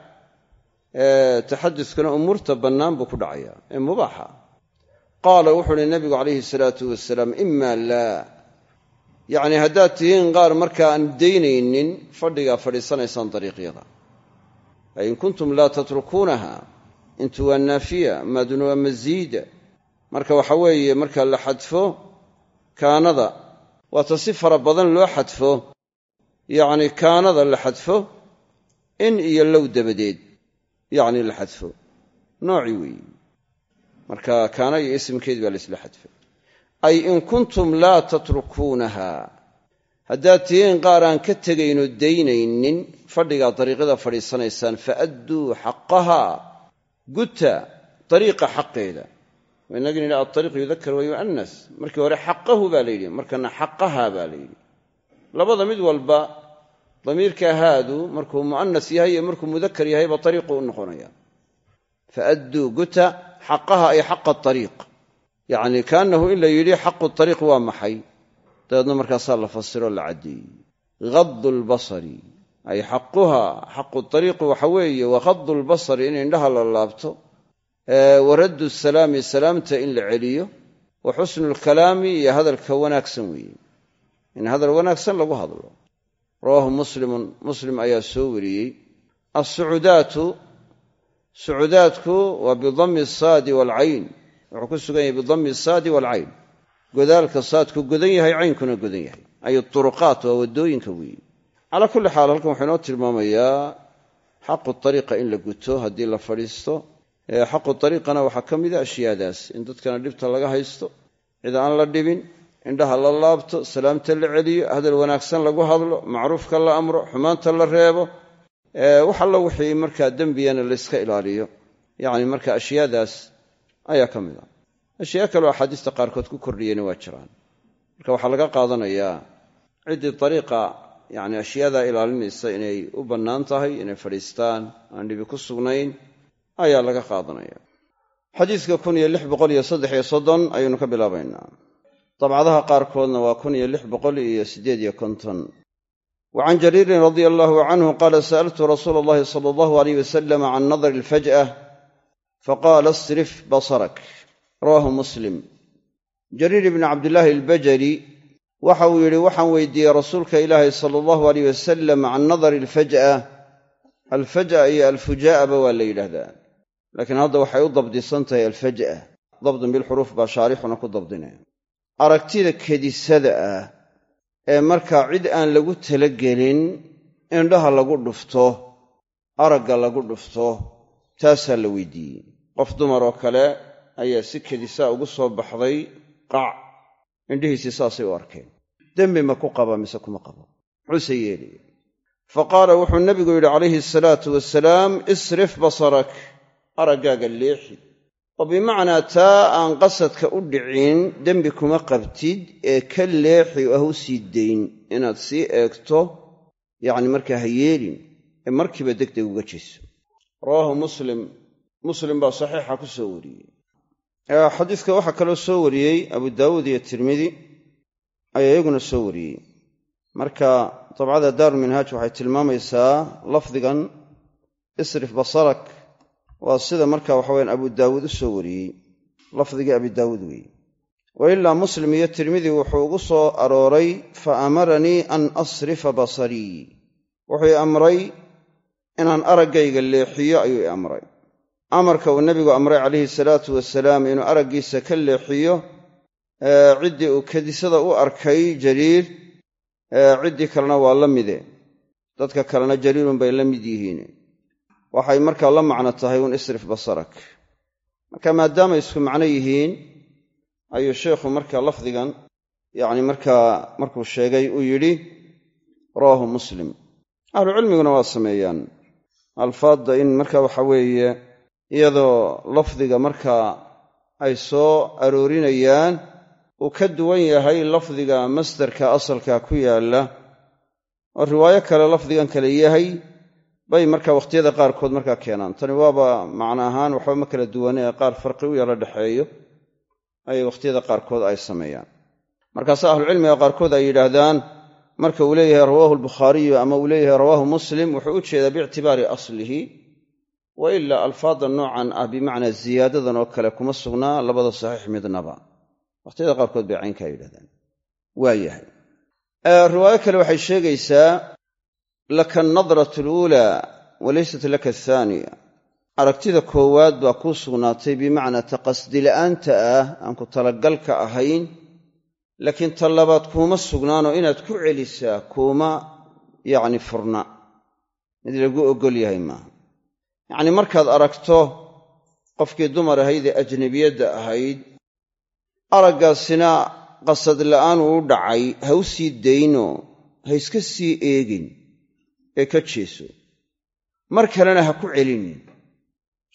ee taxaduskuna umuurta bannaan buu ku dhacayaa ee mubaaxa. Qaala wuxuu uhi nabigu calayhi salaatu wasalaam ima laa. Yacni haddaad tihiin qaar markaa aan daynaynin fadhigaa fadhiisanaysaan dariiqyada. Ay in kuntum laa tatrukuunaha. Intu waa naafiya maaduna waa masiida marka waxa weeye marka la xadfo kaanada waata si fara badan loo xadfo. Yacni kaanada la xadfo in iyo low dabadeed yacni la xadfo. Noocii weeye marka kaana iyo isimkeedi baa laisla xadfay ay in kuntum laa tatrukuunaha. Haddaad tihiin qaar aan ka tegayno daynaynin fadhigaa dariiqyada fadhiisanaysaan faadduu xaqaha. Guta dariiqa xaqeeda. Inagin idha aariiq yudakar wa yu'anas markii hore xaqahu baa la yidhi markana xaqaha baa la yidhi. Labada mid walba damiirka haadu markuu mu'anas yahay iyo markuu mudakar yahayba ariiqu u noqonaya. Faadduu guta xaqaha ay xaqa ariiq yacni kaanahu in la yidhi xaqu ariiq waa maxay? Dabeedna markaasaa la fasiro la caddeeyey. Gadu lbasari ay xaquha xaqu ariiqi waxa weeye waqadu lbasari in indhaha la laabto wa raddu salaami salaamta in la celiyo wa xusnu lkalaami iyo hadalka wanaagsan weeye. In hadal wanaagsan lagu hadlo rawaahu muslimun muslim ayaa soo wariyey. Alsucudaatu sucudaadku waa bidami saadi waalcayn wuxuu ku sugan yahay bidami saadi waalcayn godaalka saadku godan yahay caynkuna godan yahay. Ay turuqaat waa waddooyinka weeye calaa kulli xaal halkan wuxuu inoo tilmaamayaa xaqu ariiqa in la guto haddii la fadhiisto. Xaqu ariiqana waxaa ka mida ashyaadaas in dadkana dhibta laga haysto cid aan la dhibin indhaha la laabto salaamta la celiyo hadal wanaagsan lagu hadlo macruufka la amro xumaanta la reebo wax alla wixii markaa dembiyana layska ilaaliyo. Yacni marka ashyaadaas ayaa ka mid a. Ashyaa kaleo axaadiista qaarkood ku kordhiyeyna waa jiraan. Marka waxaa laga qaadanayaa ciddii ariiqa yani ashyaadaa ilaalinaysa inay u bannaan tahay inay fadhiistaan aan dhibi ku sugnayn ayaa laga qaadanaya. Xadiiska kun iyo lix boqol iyo saddex iyo soddon ayaynu ka bilaabaynaa dabcadaha qaarkoodna waa kun iyo lix boqol iyo siddeed iyo konton. Wa can jariirin radia allahu canhu qaala sa'altu rasuula allahi sala allahu aleyh wasalam can nadari alfaj'a faqaala isrif basarak. Rawaahu muslim. Jariir ibni cabdillaahi albajali waxa uu yidhi waxaan weydiiyey rasuulka ilaahi sala allahu aleyh wasalam can nadari alfaj'a alfaj'a iyo alfujaa'aba waa la yidhaahdaa laakiin hadda waxay u dabdisan tahay alfaj'a dabdun bilxuruuf baa shaarixuna ku dabdinaya aragtida kedisada ah ee markaa cid aan lagu talagelin indhaha lagu dhufto aragga lagu dhufto taasaa la weydiiyey. Qof dumar oo kale ayaa si kedisaa ugu soo baxday qac indhihiisii saasay u arkeen. Dembi ma ku qaba mise kuma qabo? Muxuuse yeelaya fa qaala wuxuu nabigu yidhi calayhi asalaatu wasalaam isrif basarak. Araggaaga leexi oo bimacnaa taa aan qasadka u dhicin dembi kuma qabtid ee ka leexi oo ha u sii dayn inaad sii eegto yacni markaa ha yeelin ee markiiba degdeg uga jeeso. Rawaahu muslim. Muslim baa saxiixa ku soo wariyey. Xadiiska waxaa kaloo soo wariyey abu daawuud iyo tirmidi ayaa iyaguna soo wariyey. Marka dabcada daaruminhaaj waxay tilmaamaysaa lafdigan isrif basarak waa sida marka waxaweyan abu daawuud u soo wariyey lafdigii abi daawuud weeye. Wa ilaa muslim iyo tirmidi wuxuu ugu soo arooray fa amaranii an asrifa basarii wuxuu i amray inaan araggayga leexiyo ayuu i amray. Amarka uu nebigu amray calayhi salaatu wasalaam inuu araggiisa ka leexiyo ciddii uu kadisada u arkay jariir ciddii kalena waa la mide dadka kalena jariirun bay la mid yihiin waxay markaa la macno tahay un isrif basarak. Marka maadaama isku macno yihiin ayuu sheikhu markaa lafdigan yacni markaa markuu sheegay uu yidhi rawaahu muslim. Ahlucilmiguna waa sameeyaan. Alfaadda in marka waxa weeye iyadoo lafdiga markaa ay soo aroorinayaan uu ka duwan yahay lafdiga masdarka asalka ku yaalla oo riwaayo kale lafdigan kale yahay bay marka wakhtiyada qaarkood markaa keenaan. Tani waaba macno ahaan waxba ma kala duwane ee qaar farqi u yala dhexeeyo ayay wakhtiyada qaarkood ay sameeyaan. Markaase ahlucilmiga qaarkood ay yidhaahdaan marka uu leeyahay rawaahu albukhaariyu ama uu leeyahay rawaahu muslim wuxuu u jeedaa biictibaari aslihi wa ilaa alfaadda noocan ah bimacnaa ziyaadadan oo kale kuma sugnaa labada saxiix midnaba. Wakhtiyada qaarkood bay caynkaa yidhahdaan waa yahay. Riwaayo kale waxay sheegaysaa laka alnadratu aluulaa walaysat laka athaaniya aragtida koowaad baa kuu sugnaatay bimacnaa taqasdila'aanta ah aan ku talagalka ahayn. Laakiin ta labaad kuuma sugnaanoo inaad ku celisaa kuuma yacni furna. Mid lagu oggol yahay maaha. Yacnii markaad aragto qofkii dumar ahaydee ajnabiyadda ahayd araggaasina qasad la'aan uu dhacay ha u sii daynoo ha iska sii eegin ee ka jeeso. Mar kalena ha ku celinin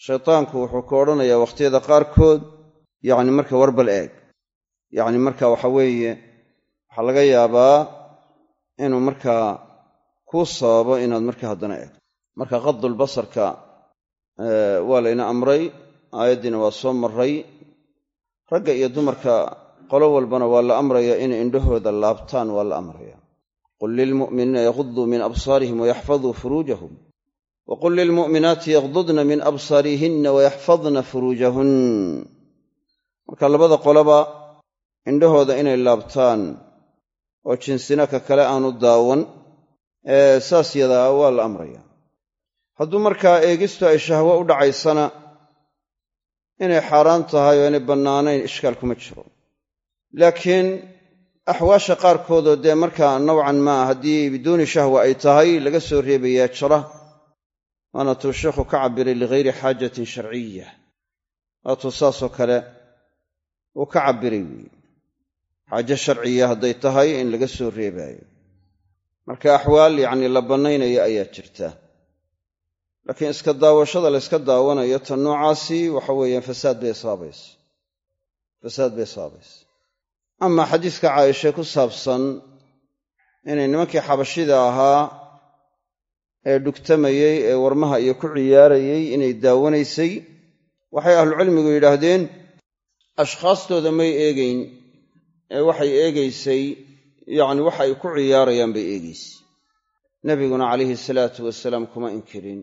shaytaanku wuxuu ku odhanayaa wakhtiyada qaarkood yacni marka warbal eeg. Yacni marka waxa weeye waxaa laga yaabaa inuu markaa kuu sababo inaad marka haddana eegto. Marka qadulbasarka waa layna amray aayaddiina waa soo marray. Ragga iyo dumarka qolo walbana waa la amraya inay indhahooda laabtaan waa la amraya qul lilmu'miniina yaquduu min absaarihim wayaxfaduu furuujahum wa qul lilmu'minaati yaqdudna min absaarihinna wayaxfadna furuujahun marka labada qoloba indhahooda inay laabtaan oo jinsina ka kale aanu daawan ee saas yadaa waa la amraya. hadduu markaa eegistu ay shahwo u dhacaysana inay xaaraan tahay oo inay bannaanayn ishkaal kuma jiro. laakiin axwaasha qaarkoodoo dee markaa nowcan maa haddii biduuni shahwa ay tahay laga soo reebayaa jira waana tuu sheikhu ka cabbiray ligayri xaajatin sharciya. Waatuu saasoo kale uu ka cabbiray weeye xaajo sharciya hadday tahay in laga soo reebaayo. Marka axwaal yacnii la bannaynayo ayaa jirta. Laakiin iska daawashada la yska daawanayo ta noocaasi waxa weeyaan fasaad bay saabaysa fasaad bay saabaysa amaa xadiiska caaisha ku saabsan inay nimankii xabashida ahaa ee dhugtamayey ee warmaha iyo ku ciyaarayey inay daawanaysay waxay ahlucilmigu yidhaahdeen ashkhaastooda may eegayn ee waxay eegaysay yacni waxa ay ku ciyaarayaan bay eegaysay nebiguna calayhi salaatu wasalaam kuma inkirin.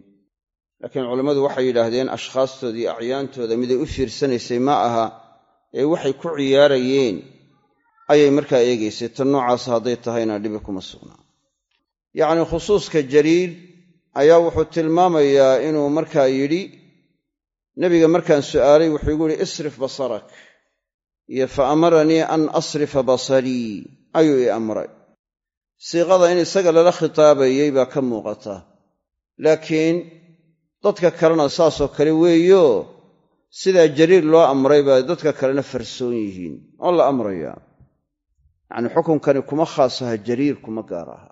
Laakiin culammadu waxay yidhaahdeen ashkhaastoodii acyaantooda miday u fiirsanaysay ma aha ee waxay ku ciyaarayeen ayay markaa eegaysay tan noocaas hadday tahayna dhibi kuma sugnaa yacnii khusuuska jariir ayaa wuxuu tilmaamayaa inuu markaa yidhi nebiga markaan su'aalay wuxuu igu yidhi isrif basarak iyo fa amaranii an asrifa basarii ayuu ii amray. Siiqada in isaga lala khitaabayey baa ka muuqata. Laakiin dadka kalena saasoo kale weeyo sidaa jariir loo amray baa dadka kalena farsoon yihiin oo la amrayaa yacnii xukunkani kuma khaas aha jariir kuma gaar aha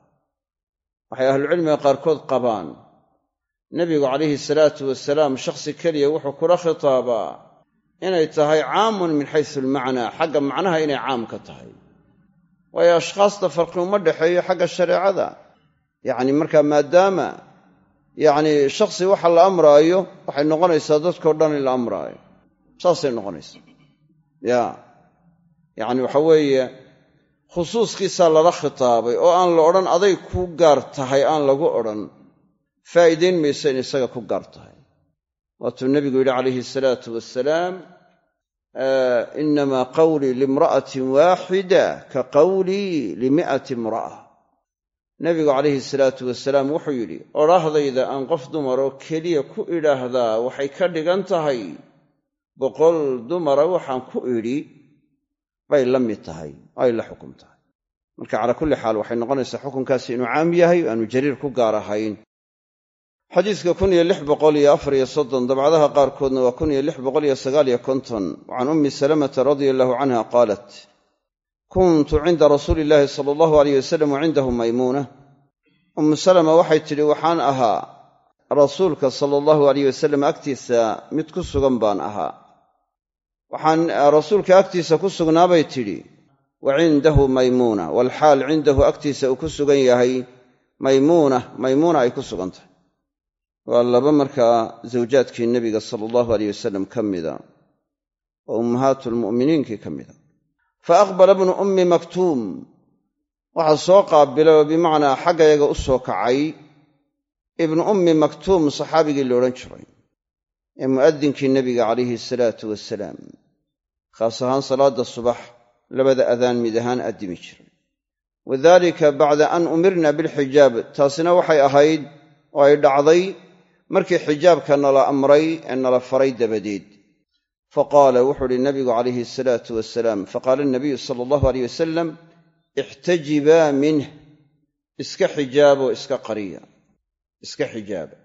waxay ahlucilmiga qaarkood qabaan. Nebigu calayhi salaatu wasalaam shakhsi keliya wuxuu kula khitaabaa inay tahay caamun min xaysu almacnaa xagga macnaha inay caam ka tahay. Waayo ashkhaasta farqi uma dhexeeyo xagga shareecada. Yacni markaa maadaama yacnii shakhsi waxa la amraayo waxay noqonaysaa dadkao dhan in la amraayo. Saasay noqonaysaa. Ya yacni waxa weeye khusuuskiisaa lala khitaabay oo aan la odhan aday ku gaar tahay? aan lagu odhan faa'iidayn mayso in isaga ku gaar tahay. Waatuu nebigu yidhi calayhi salaatu wasalaam inamaa qawlii limra'atin waaxida ka qawlii limi'ati imra'a. Nebigu calayhi salaatu wasalaam wuxuu yidhi odhaahdayda aan qof dumaroo keliya ku idhaahdaa waxay ka dhigan tahay. Boqol dumara waxaan ku idhi bay la mid tahay ay la xukum tahay. Marka calaa kulli xaal waxay noqonaysaa xukunkaasi inuu caam yahay aanu jariir ku gaar ahayn. Xadiiska kun iyo lix boqol iyo afar iyo soddon dabcadaha qaarkoodna waa kun iyo lix boqol iyo sagaal iyo konton. Can ummi salamata radia allahu canha qaalat kuntu cinda rasuuli illaahi sala allahu aleyh wasalam wa maymuuna. Ummu salama waxay tidhi waxaan ahaa rasuulka sala allahu aleyh wasalam agtiisa mid ku sugan baan ahaa waxaan rasuulka agtiisa ku sugnaabay tidhi wa cindahu maymuuna. Walxaal cindahu agtiisa uu ku sugan yahay maymuuna maymuuna ay ku sugan tahay. Waa laba markaa zawjaadkii nebiga sala allahu aleyh wasalam ka mida oo ummahaatulmu'miniinkii ka mida fa aqbala bnu ummi maktuum waxaa soo qaabilay oo bimacnaa xaggayaga u soo kacay. Ibnu ummi maktuum saxaabigii la odhan jiray ee mu'adinkii nebiga calayhi salaatu wasalaam khaas ahaan salaadda subax labada adaan mid ahaan addimi jiray wadalika bacda an umirna bilxijaab taasina waxay ahayd oo ay dhacday markii xijaabka nala amray ee nala faray dabadeed faqaala wuxuu uhi nabigu calayhi asalaatu wasalaam faqaala nabiyu sala allahu aleyh wasalam ixtajibaa minh iska xijaabo iska qariya iska xijaaba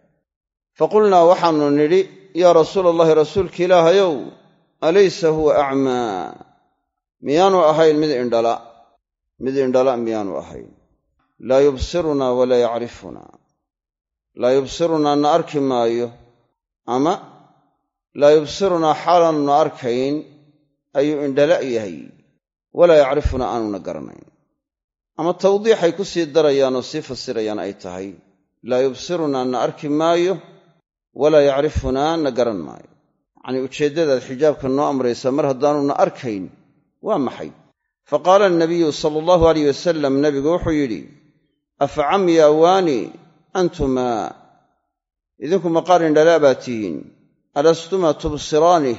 faqulnaa waxaanu nidhi yaa rasuula allahi rasuulka ilaahayow alaysa huwa acmaa miyaanu ahayn mid indhala mid indhala miyaanu ahayn laa yubsirunaa walaa yacrifunaa laa yubsirunaa na arki maayo ama laa yubsirunaa xaalaanuna arkayn ayuu indhala yahay walaa yacrifunaa aanuna garanayn ama tawdiixay ku sii darayaan oo sii fasirayaan ay tahay laa yubsirunaa na arki maayo walaa yacrifunaa na garan maayo yacnii ujeeddadaad xijaabka noo amraysaa mar haddaanuna arkayn waa maxay? Fa qaala anabiyu sala allahu aleyh wasalam nabigu wuxuu yidhi afa camya waani antumaa idinku maqaar indhalaa baa tihiin. Alastuma tubsiraanih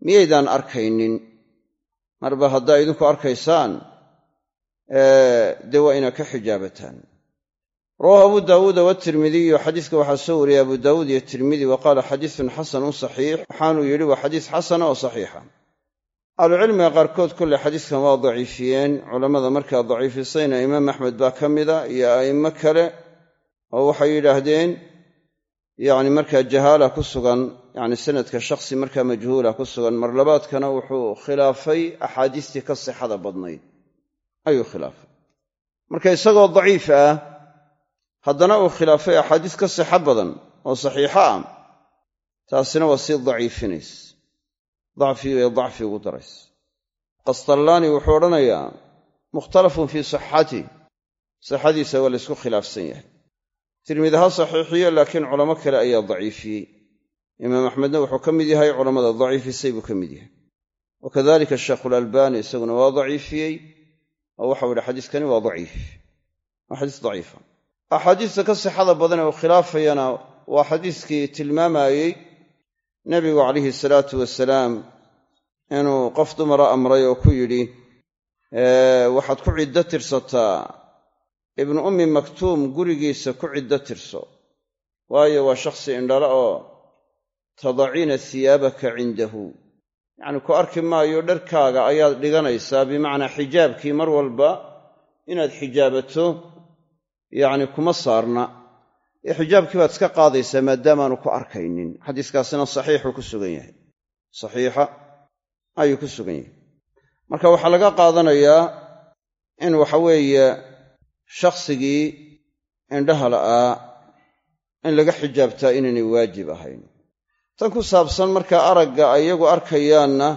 miyaydaan arkaynin? Marba haddaa idinku arkaysaan dee waa inaad ka xijaabataan rawahu abu daawuuda watirmidiyu xadiiska waxaa soo wariyey abu daawuud iyo tirmidi wa qaala xadiisun xasanun saxiix. Waxaanuu yidhi waa xadiis xasana oo saxiixa. Ahlucilmiga qaarkood kolley xadiiskan waa daciifiyeen. Culammada markaa daciifisayna imaam axmed baa ka mida iyo a'immo kale oo waxay yidhaahdeen yacni markaa jahaala ku sugan yacni sanadka shakhsi markaa majhuula ku sugan marlabaadkana wuxuu khilaafay axaadiistii ka sixada badnayd. Ayuu khilaafay. Marka isagoo daciif ah haddana uu khilaafay axaadiis ka sixo badan oo saxiixo ah taasina waa sii daciifinays. Dacfigu ee dacfi ugu darays qastallaani wuxuu odhanayaa mukhtalafun fii sixatih sixadiisa waa laysku khilaafsan yahay. Tirmidi ha saxiixiyo laakiin culamo kale ayaa daciifiyey. Imaam axmedna wuxuu ka mid yahay culammada daciifisay buu ka mid yahay. Wa kadalika isaguna waa daciifiyey oo waxau yidhi xadiiskani waa daciif. Waa xadiis daciifa axaadiista ka sixada badan ee uu khilaafayana waa xadiiskii tilmaamayey nebigu calayhi salaatu wasalaam inuu qof dumara amray oo ku yidhi waxaad ku ciddo tirsataa? Ibnu ummi maktuum gurigiisa ku ciddo tirso. Waayo waa shakhsi indhala oo tadaciina siyaabaka cindahu. Yacni ku arki maayo dharkaaga ayaad dhiganaysaa bimacnaa xijaabkii mar walba inaad xijaabato yacni kuma saarna. Ee xijaabkii baad iska qaadaysaa maadaamaanu ku arkaynin. Xadiiskaasina saxiixuu ku sugan yahay. Saxiixa ayuu ku sugan yahay. Marka waxaa laga qaadanayaa in waxaweeye shakhsigii indhaha la'aa in laga xijaabtaa inaynay waajib ahayn. Tan ku saabsan markaa aragga ay iyagu arkayaanna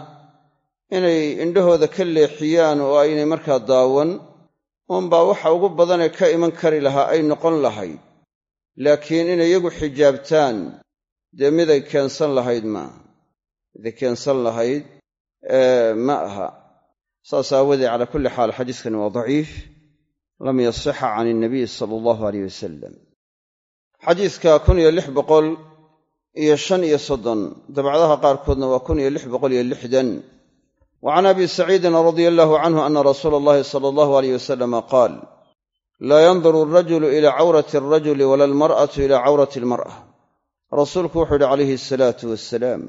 inay indhahooda ka leexiyaan oo aynay markaa daawan uunbaa waxa ugu badanee ka iman kari lahaa ay noqon lahayd laakiin inay iyagu xijaabtaan dee miday keensan lahayd maaha miday keensan lahayd ma aha. Saas aawadee calaa kulli xaal xadiiskani waa daciif. Lam yasixa can inabiy sala allahu aleyh wasalam xadiiska kun iyo lix boqol iyo shan iyo soddon dabcadaha qaarkoodna waa kun iyo lix boqol iyo lixdan wa can abi saciidin radia allahu canhu ana rasuula allahi sala allahu aleyh wasalama qaal laa yanduru alrajulu ila cawrati alrajuli wala almar'atu ila cawrati almar'a rasuulku wuxuu yidhi calayhi asalaatu wasalaam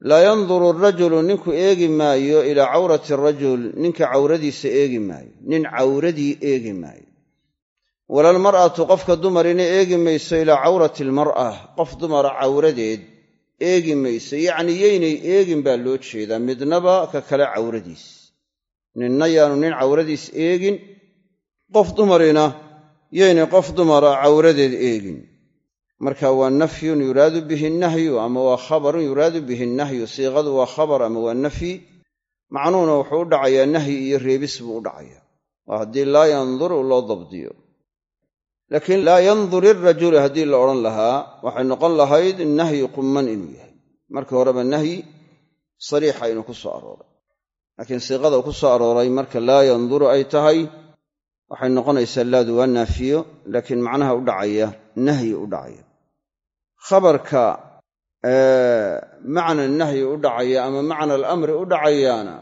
laa yanduru alrajulu ninku eegi maayo ilaa cawrati arajul ninka cawradiisa eegi maayo nin cawradii eegi maayo walalmar'atu qofka dumarina eegi mayso ilaa cawrati almar'a qof dumara cawradeed eegi mayso yacnii yaynay eegin baa loo jeedaa midnaba ka kale cawradiis. Ninna yaanu nin cawradiis eegin qof dumarina yaynay qof dumara cawradeed eegin. Marka waa nafyun yuraadu bihi nahyu ama waa khabarun yuraadu bihi nahyu siiqadu waa khabar ama waa nafyi macnuhuna wuxuu u dhacayaa nahyi iyo reebis buu u dhacayaa. Waa haddii laa yanduru loo dabdiyo laakiin laa yandur irajulu haddii la odhan lahaa waxay noqon lahayd nahyi qumman inuu yahay. Markii horeba nahyi sariixa inuu ku soo arooray. Laakiin siiqada uu ku soo arooray marka laa yanduru ay tahay waxay noqonaysaa laadu waa naafiyo laakiin macnaha u dhacaya nahyi u dhacaya. Khabarka macna nahyi u dhacaya ama macna alamri u dhacayaana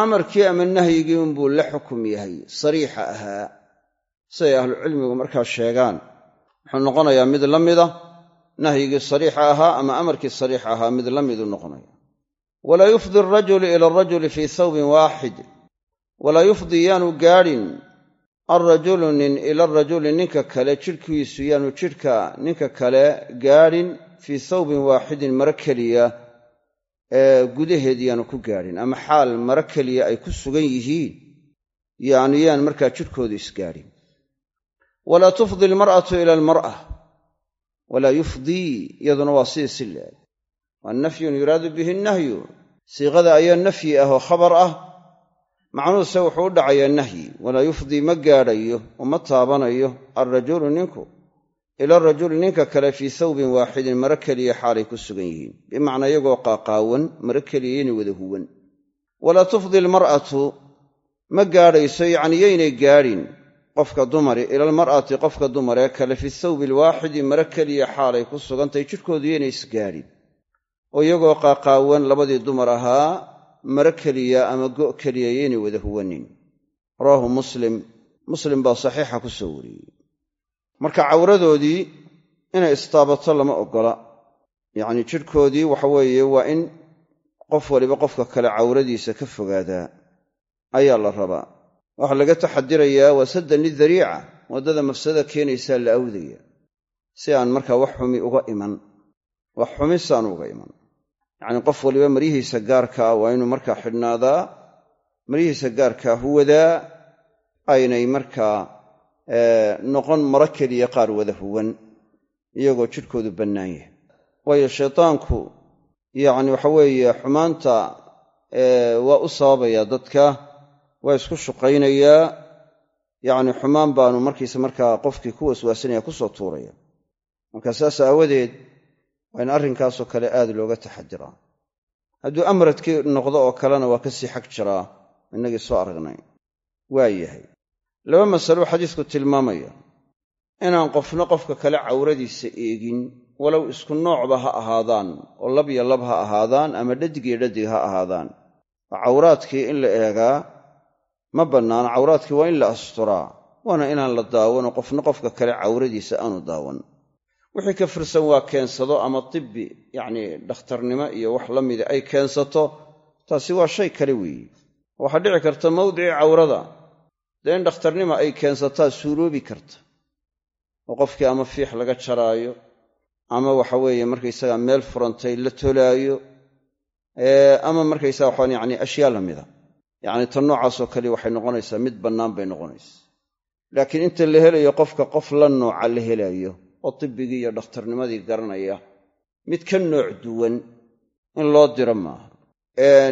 amarkii ama nahyigii unbuu la xukum yahay sariixa ahaa siday ahlucilmigu markaa sheegaan. Wuxuu noqonayaa mid la mida nahyigii sariixa ahaa ama amarkii sariixa ahaa mid la miduu noqonaya. Walaa yufdi arajulu ila arajuli fii thawbin waaxid walaa yufdi yaanu gaadhin alrajulu nin ila arajuli ninka kale jidhkiisu yaanu jidhka ninka kale gaadhin fii thawbin waaxidin maro keliya ee gudaheed yaanu ku gaadhin ama xaal maro keliya ay ku sugan yihiin. Yaanu yaan markaa jidhkoodu isgaadhin walaa tufdi almar'atu ila almar'a walaa yufdii iyaduna waa sidii si leeg waa nafyun yuraadu bihi nahyu siiqada ayaa nafyi ah oo khabar ah macnuhuse wuxuu u dhacayaa nahyi walaa yufdii ma gaadhayo oo ma taabanayo alrajulu ninku ila arajuli ninka kale fii thawbin waaxidin maro keliya xaalay ku sugan yihiin bimacnaa iyagoo qaaqaawan maro keliya yaynay wada huwan walaa tufdi almar'atu ma gaadhayso yacnii yaynay gaadhin qofka dumari ila almar'ati qofka dumaree kale fi thawbi alwaaxidi maro keliya xaalay ku sugantahay jidhkoodu yaynay isgaadhin oo iyagoo qaaqaawan labadii dumar ahaa maro keliya ama go' keliya yaynay wada huwanin. Rawaahu muslim. Muslim baa saxiixa ku soo wariyey. Marka cawradoodii inay istaabato lama oggola. Yacnii jidhkoodii waxa weeye waa in qof waliba qofka kale cawradiisa ka fogaadaa. Ayaa la rabaa waxaa laga taxadirayaa waa saddan lidariica waddada mafsada keenaysaa la awdaya si aan markaa wax xumi uga iman wax xumi si aan uga iman. Yacnii qof waliba maryihiisa gaarkaa waa inuu markaa xidhnaadaa maryihiisa gaarkaa huwadaa aynay markaa noqon maro keliya qaar wada huwan iyagoo jidhkoodu bannaan yahay. Waayo shaytaanku yacni waxa weeye xumaanta waa u sababayaa dadka waa isku shuqaynayaa yacni xumaan baanu markiisa markaa qofkii ku waswaasanaya ku soo tuuraya. Marka saas aawadeed waa in arrinkaasoo kale aad looga taxadiraa hadduu amradkii noqdo oo kalena waa ka sii xag jiraa innagii soo aragnay. Waa yahay. Laba masaluu xadiisku tilmaamaya. Inaan qofna qofka kale cawradiisa eegin walow isku noocba ha ahaadaan oo lab iyo lab ha ahaadaan ama dhadig iyo dhadig ha ahaadaan. Oo cawraadkii in la eegaa ma bannaano cawraadkii waa in la asturaa waana inaan la daawanoo qofna qofka kale cawradiisa aanu daawan. Wixii ka firsan waa keensado ama tibbi yacnii dhakhtarnimo iyo wax la mida ay keensato taasi waa shay kale weeye waxaa dhici karta mawdicii cawrada dee in dhakhtarnima ay keensataa suuroobi karta. Oo qofkii ama fiix laga jaraayo ama waxa weeye markaysaga meel furantay la tolaayo ama markaysaga waxaan yani ashyaa la mida yacni tan noocaasoo kale waxay noqonaysaa mid bannaan bay noqonaysaa. Laakiin inta la helayo qofka qof la nooca la helayo oo tibbigii iyo dhakhtarnimadii garanaya mid ka nooc duwan in loo diro maaha.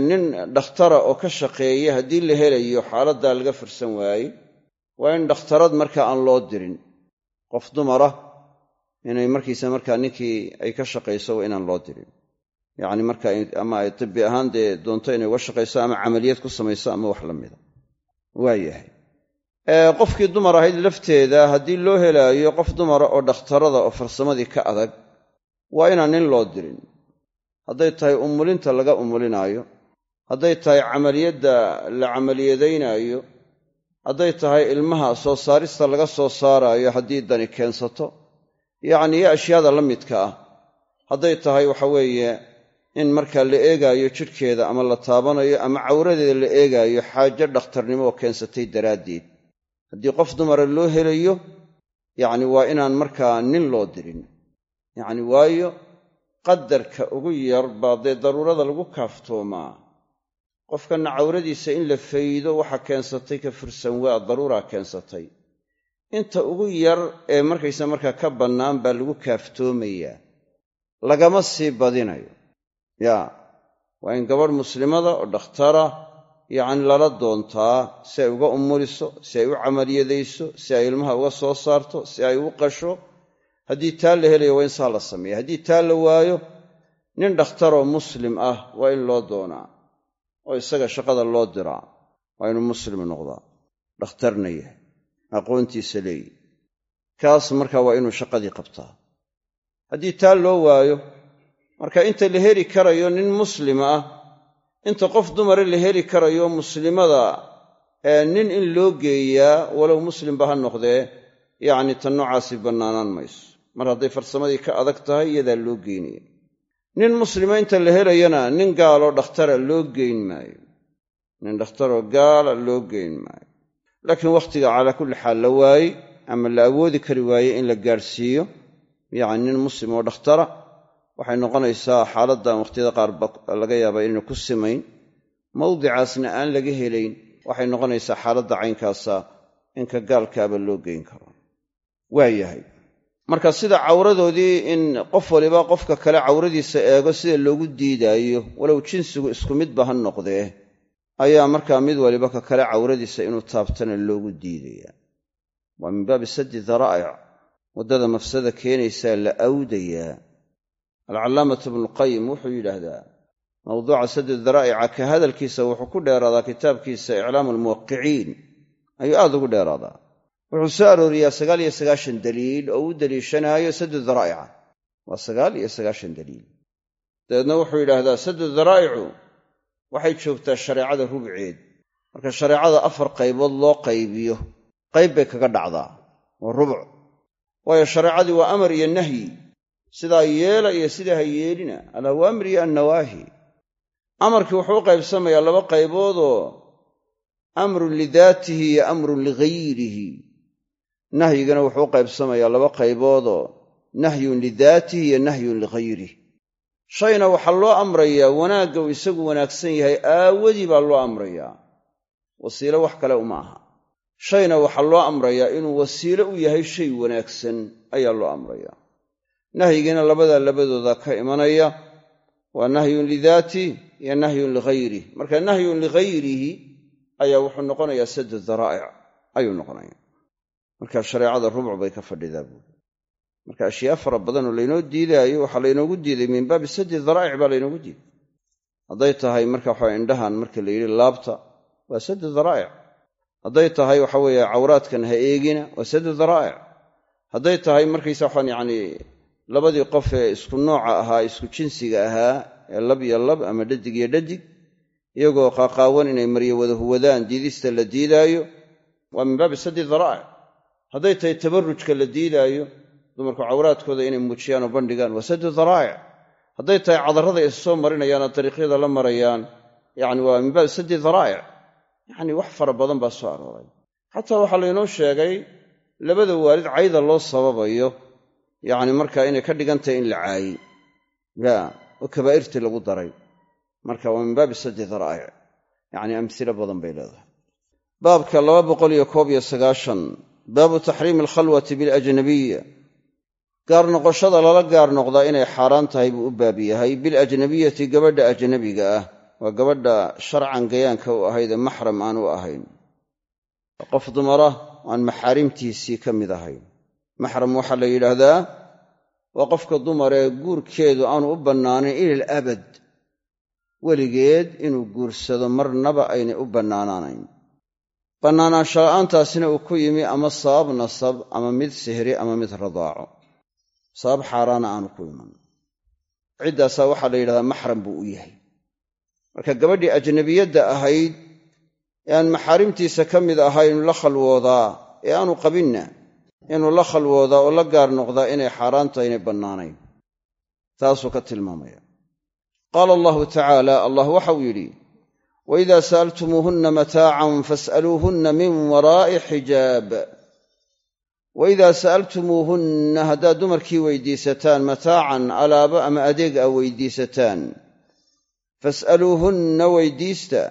Nin dhakhtara oo ka shaqeeya haddii la helayo xaaladdaa laga firsan waaye waa in dhakhtarad markaa aan loo dirin. Qof dumara inay markiisa markaa ninkii ay ka shaqayso waa inaan loo dirin yacni marka ama ay tibbi ahaan dee doonto inay uga shaqayso ama camaliyad ku samayso ama wax la mida. Waa yahay. Qofkii dumar ahayd lafteeda haddii loo helaayo qof dumara oo dhakhtarada oo farsamadii ka adag waa inaan nin loo dirin. Hadday tahay umulinta laga umulinaayo hadday tahay camaliyadda la camaliyadaynaayo hadday tahay ilmaha soo saarista laga soo saaraayo haddii dani keensato yacnii iyo ashyaada la midka ah. Hadday tahay waxa weeye in markaa la eegaayo jidhkeeda ama la taabanayo ama cawradeeda la eegaayo xaajo dhakhtarnimo oo keensatay daraaddeed. Haddii qof dumara loo helayo yacni waa inaan markaa nin loo dirin. Yacni waayo qadarka ugu yar baa dee daruurada lagu kaaftoomaa. Qofkanna cawradiisa in la faydo waxa keensatay ka fursan waa daruuraa keensatay. Inta ugu yar ee markaysa markaa ka bannaan baa lagu kaaftoomayaa lagama sii badinayo yaa waa in gabadh muslimada oo dhakhtara yacni lala doontaa si ay uga umuliso si ay u camaliyadayso si ay ilmaha uga soo saarto si ay u qasho. Haddii taa la helayo waa in saa la sameeya. Haddii taa la waayo nin dhakhtaroo muslim ah waa in loo doonaa. Oo isaga shaqada loo diraa. Waa inuu muslim noqdaa. Dhakhtarna yahay. Aqoontiisa leeyi. Kaas markaa waa inuu shaqadii qabtaa. Haddii taa loo waayo marka inta la heli karayo nin muslima ah inta qof dumare la heli karayo muslimada ee nin in loo geeyaa walow muslimba ha noqdee yacni tan noocaasi bannaanaan mayso. Mar hadday farsamadii ka adag tahay iyadaa loo geynaya nin muslima inta la helayana nin gaaloo dhakhtara loo geyn maayo. Nin dhakhtaroo gaala loo geyn maayo. Laakiin wakhtiga calaa kulli xaal la waayey ama la awoodi kari waayey in la gaadhsiiyo yacni nin muslim oo dhakhtara waxay noqonaysaa xaaladdan wakhtiyada qaar laga yaabaa inaynu ku simayn. Mawdicaasna aan laga helayn waxay noqonaysaa xaaladda caynkaasa in ka gaalkaaba loo geyn karo. Waa yahay. Marka sida cawradoodii in qof waliba qofka kale cawradiisa eego sida loogu diidaayo walow jinsigu isku midba ha noqdee ayaa markaa mid waliba ka kale cawradiisa inuu taabtana loogu diidaya waa min baabi saddi daraa'ic waddada mafsada keenaysaa la awdayaa alcallaamatu ibnulqayim wuxuu yidhaahdaa mawduuca saddi daraa'ica ka hadalkiisa wuxuu ku dheeraadaa kitaabkiisa iclaamu almuwaqiciin ayuu aad ugu dheeraadaa. Wuxuu soo arooriyaa sagaal iyo sagaashan daliil oo u deliishanaayo saddu daraa'ica. Waa sagaal iyo sagaashan daliil. Dabeedna wuxuu yidhaahdaa saddu daraa'icu waxay joogtaa shareecada rubceed. Marka shareecada afar qaybood loo qaybiyo qayb bay kaga dhacdaa. Waa rubuc waayo shareecadii waa amar iyo nahyi sidaa yeela iyo sidaa ha yeelina. Alawaamir iyo annawaahi amarkii wuxuu qaybsamayaa laba qayboodoo amrun lidaatihi iyo amrun ligayrihi nahyigana wuxuu qaybsamayaa laba qayboodoo nahyun lidaatihi iyo nahyun ligayrih shayna waxaa loo amrayaa wanaagga uu isagu wanaagsan yahay aawadii baa loo amrayaa. Wasiilo wax kale uma aha. Shayna waxaa loo amrayaa inuu wasiilo u yahay shay wanaagsan ayaa loo amrayaa nahyigiina labadaa labadooda ka imanaya. Waa nahyun lidaati iyo nahyun ligayrih marka nahyun ligayrihi ayaa wuxuu noqonayaa saddu daraa'ic ayuu noqonaya. Marka shareecada rubuc bay ka fadhidaa buuri marka ashyaa fara badanoo laynoo diidaayo waxaa laynoogu diiday min baabi saddi daraa'ic baa laynoogu diiday. Hadday tahay marka waxa indhahan marka la yidhi laabta waa saddu daraa'ic hadday tahay waxa weeye cawraadkan ha eegina waa saddu daraa'ic hadday tahay markaysa waxaan yacni labadii qof ee isku nooca ahaa isku jinsiga ahaa ee lab iyo lab ama dhadig iyo dhadig iyagoo qaaqaawan inay maryo wada huwadaan diidista la diidaayo waa min baabi saddi daraa'ic hadday tahay tabarrujka la diidaayo dumarku cawraadkooda inay muujiyaan oo bandhigaan waa saddu daraa'ic hadday tahay cadarrada is soo marinayaanoo dariiqyada la marayaan yacni waa min baabi saddi daraa'ic yacni wax fara badan baa soo arooray. Xataa waxaa laynoo sheegay labada waalid cayda loo sababayo yacni markaa inay ka dhigan tahay in la caayey ya oo kabaa'irtii lagu daray. Marka waa min baabi saddi daraa'ic yacni amhilo badan bay leedahay. Baabka laba boqol iyo koob iyo sagaashan. Baabu taxriimi alkhalwati bialajnabiya gaar noqoshada lala gaar noqdaa inay xaaraan tahay buu u baab yahay. Biljnabiyati gabadha ajnabiga ah. Waa gabadha sharcan gayaanka u ahayd ee maxram aan u ahayn. Qof dumara aan maxaarimtiisii ka mid ahayn maxram waxaa la yidhaahdaa waa qofka dumar ee guurkeedu aanu u bannaanayn ilal abad. Weligeed inuu guursado marnaba aynay u bannaanaanayn. Bannaanaansho la'aantaasina uu ku yimi ama sabab nasab ama mid sihri ama mid radaaco. Sabab xaaraana aanu ku iman. Ciddaasaa waxaa la yidhahdaa maxram buu u yahay. Marka gabadhii ajnabiyadda ahayd ee aan maxaarimtiisa ka mid ahayn la khalwoodaa ee aanu qabinna inuu la khalwoodaa oo la gaar noqdaa inay xaaraan tahay bannaanayn. Taasuu ka tilmaamaya. Qaala allahu tacaala allah waxau yidhi waidaa sa'altumuuhunna mataacan fas'aluuhunna min waraa'i xijaab. Waidaa sa'altumuuhunna haddaad dumarkii weydiisataan mataacan alaabo ama adeeg a weydiisataan fas'aluuhunna weydiista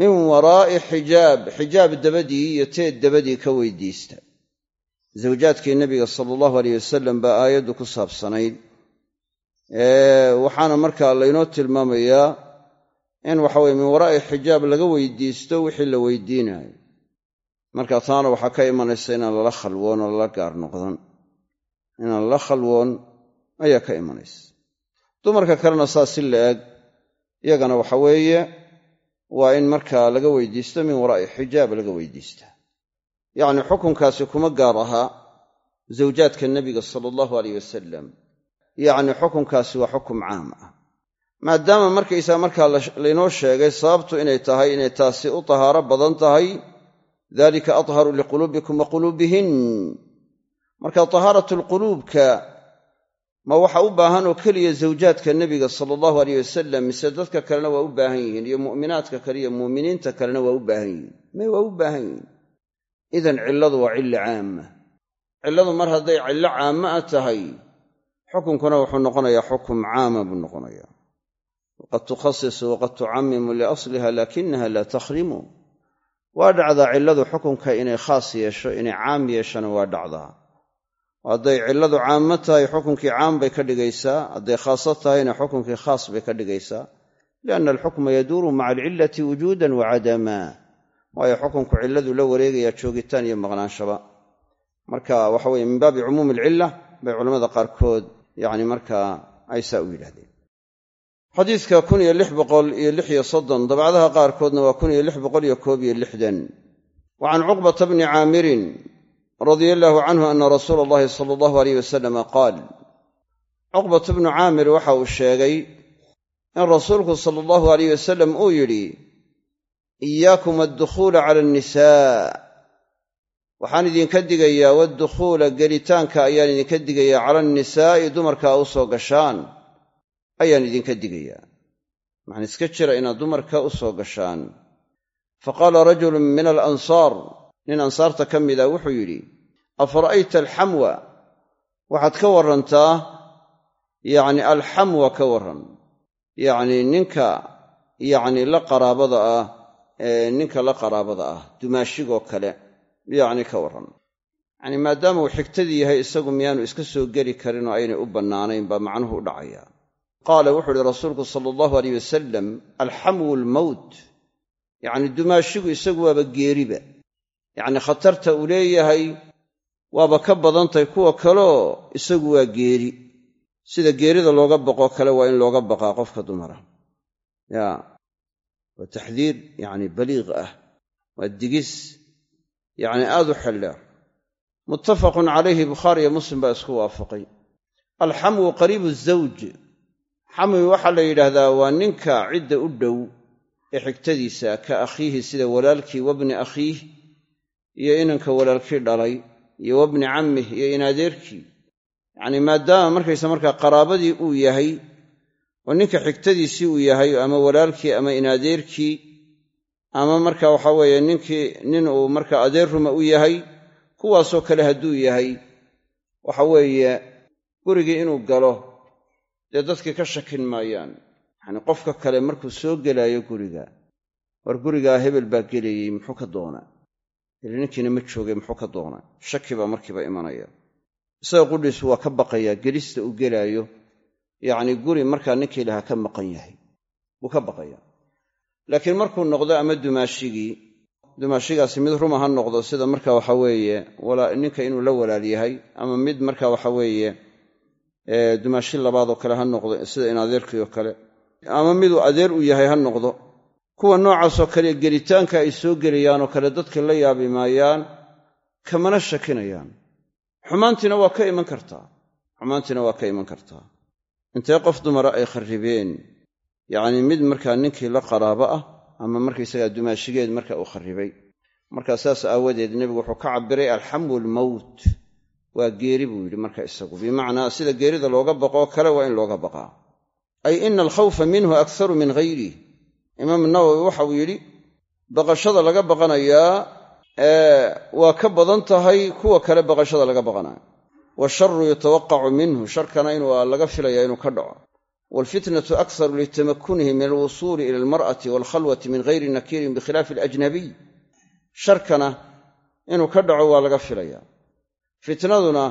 min waraa'i xijaab xijaab dabadii iyo teed dabadii ka weydiista zawjaadkii nebiga sala allahu aleyh wasalam baa aayaddu ku saabsanayd. Waxaana markaa laynoo tilmaamayaa in waxaweye min waraa'i xijaab laga weydiisto wixii la weydiinayo marka taana waxaa ka imanaysa inaan lala khalwoon oo lala gaar noqdan. Inaan lala khalwoon ayaa ka imanaysa. Dumarka kalena saas si la eg. Iyagana waxa weeye waa in markaa laga weydiisto min waraa'i xijaab laga weydiista yacni xukunkaasi kuma gaar ahaa zawjaadka nebiga sala allahu aleyh wasalam yacni xukunkaasi waa xukum caam ah. Maadaama markaysaa markaa laynoo sheegay sababtu inay tahay inay taasi u tahaaro badan tahay dalika atharu liquluubikum wa quluubihin marka tahaaratu lquluubka ma waxa u baahan oo keliya zawjaadka nebiga sala allahu aleyh wasalam mise dadka kalena waa u baahan yihiin iyo mu'minaadka kale iyo muuminiinta kalena waa u baahan yihiin. May waa u baahan yihiin idan cilladu waa cillo caama. Cilladu mar hadday cillo caama a tahay xukunkuna wuxuu noqonayaa xukum caama buu noqonayaa. Waqad tukhasisu waqad tucammimu liasliha laakinaha laa takhrimu. Waa dhacdaa cilladu xukunka inay khaas yeesho inay caam yeeshona waa dhacdaa. Hadday cilladu caammo tahay xukunkii caam bay ka dhigaysaa. Hadday khaaso tahayna xukunkii khaas bay ka dhigaysaa. Lianna alxukma yaduuru maca alcillati wujuudan wa cadamaa waayo xukunku cilladu la wareegayaa joogitaan iyo maqnaanshaba marka waxa weye min baabi cumuumi alcilla bay culamada qaarkood yacni markaa ay saa u yidhahdeen xadiidka kun iyo lix boqol iyo lix iyo soddon dabcadaha qaarkoodna waa kun iyo lix boqol iyo koob iyo lixdan. Wa can cuqbata bni caamirin radia allaahu canhu ana rasuula allahi sala allahu aleyh wasalama qaal cuqbatu bnu caamir waxa uu sheegay in rasuulku sala allahu aleyh wasalam uu yidhi iyaakum addukhuula cala annisaa waxaan idinka digayaa waddukhuula gelitaanka ayaan idinka digayaa cala annisaa'i dumarka u soo gashaan ayaan idinka digayaa maxaan iska jira inaad dumarka u soo gashaan fa qaala rajulun min alansaar nin ansaarta ka mida wuxuu yidhi afara'ayta alxamwa waxaad ka warrantaa yacni alxamwa ka warran yacnii ninka yacni la qaraabada ah ninka la qaraabada ah dumaashigoo kale yacni ka warran. Yacni maadaama uu xigtadii yahay isagu miyaanu iska soo geli karin oo aynay u bannaanayn baa macnuhu u dhacaya. Qaala wuxuu uhi rasuulku sala allahu aleyh wasalam alxamwu almowt yacni dumaashigu isagu waaba geeriba. Yacni khatarta uu leeyahay waaba ka badantahay kuwa kaleoo isagu waa geeri. Sida geerida looga baqoo kale waa in looga baqaa qofka dumara. Ya waa taxdiir yacni baliiq ah waa digis yacni aad u xeldheer muttafaqun calayhi bukhaari iyo muslim baa isku waafaqay alxamwu qariibu zawj xamwi waxaa la yidhaahdaa waa ninka cidda u dhow ee xigtadiisa ka akhiihi sida walaalkii wabni akhiih iyo inanka walaalkii dhalay iyo wabni cammih iyo inadeerkii yacnii maadaama markaysa markaa qaraabadii uu yahay oo ninka xigtadiisii uu yahay ama walaalkii ama inadeerkii ama marka waxa weeye ninkii nin uu marka adeer ruma u yahay kuwaasoo kale hadduu yahay waxa weeye gurigii inuu galo dee dadkii ka shakin maayaan. Yacnii qofka kale markuu soo gelaayo guriga war gurigaa hebel baa gelayey muxuu ka doonaa? Ili ninkiina ma joogay muxuu ka doonaa? Shaki baa markiiba imanaya. Isaga qudhiisu waa ka baqayaa gelista uu gelaayo yacnii guri markaa ninkii lahaa ka maqan yahay. Wuu ka baqayaa laakiin markuu noqdo ama dumaashigii dumaashigaasi mid ruma ha noqdo sida marka waxa weeye ninka inuu la walaal yahay ama mid marka waxa weeye dumaashi labaadoo kale ha noqdo sida in adeerkii oo kale ama miduu adeer u yahay ha noqdo. Kuwa noocaasoo kale gelitaanka ay soo gelayaanoo kale dadka la yaabi maayaan kamana shakinayaan. Xumaantiina waa ka iman kartaa. Xumaantiina waa ka iman kartaa intee qof dumara ay kharribeen? Yacnii mid markaa ninkii la qaraabo ah ama markaysagaa dumaashigeed marka uu kharribay. Markaa saas aawadeed nebigu wuxuu ka cabbiray alxamwu almowt waa geeri buu yidhi marka isagu. Bimacnaa sida geerida looga baqoo kale waa in looga baqaa. Ay ina alkhawfa minhu akharu min hayrih imaam nawowi waxauu yidhi baqashada laga baqanayaa waa ka badan tahay kuwa kale baqashada laga baqanayo washaru yutawaqacu minhu sharkana inuu laga filaya inuu ka dhaco. Waalfitnatu akharu litamakunihi min alwusuuli ila almar'ati waalkhalwati min gayri nakiirin bikhilaafi alajnabiy sharkana inuu ka dhaco waa laga filaya. Fitnaduna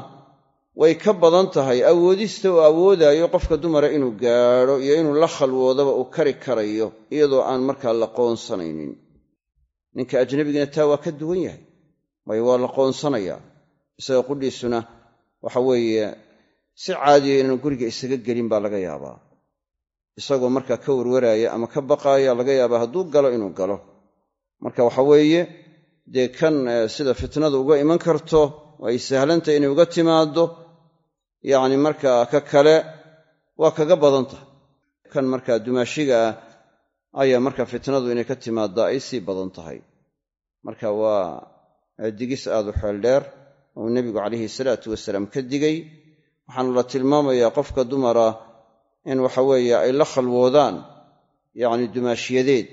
way ka badan tahay awoodista uu awoodaayo qofka dumara inuu gaadho iyo inuu la khalwoodaba uu kari karayo iyadoo aan markaa la qoonsanaynin. Ninka ajnabigina taa waa ka duwan yahay waayo waa la qoonsanayaa isaga qudhiisuna waxa weeye si caadiya inaan guriga isaga gelin baa laga yaabaa. Isagoo markaa ka warwaraaya ama ka baqaaya laga yaabaa hadduu galo inuu galo. Marka waxa weeye dee kan sida fitnadu uga iman karto ay sahlantay inay uga timaaddo yacni markaa ka kale waa kaga badan tahay. Kan markaa dumaashiga ah ayaa markaa fitnadu inay ka timaaddaa ay sii badan tahay. Marka waa digis aad u xeeldheer uu nebigu calayhi salaatu wasalaam ka digay. Waxaana la tilmaamayaa qofka dumara in waxa weeye ay la khalwoodaan yacni dumaashiyadeed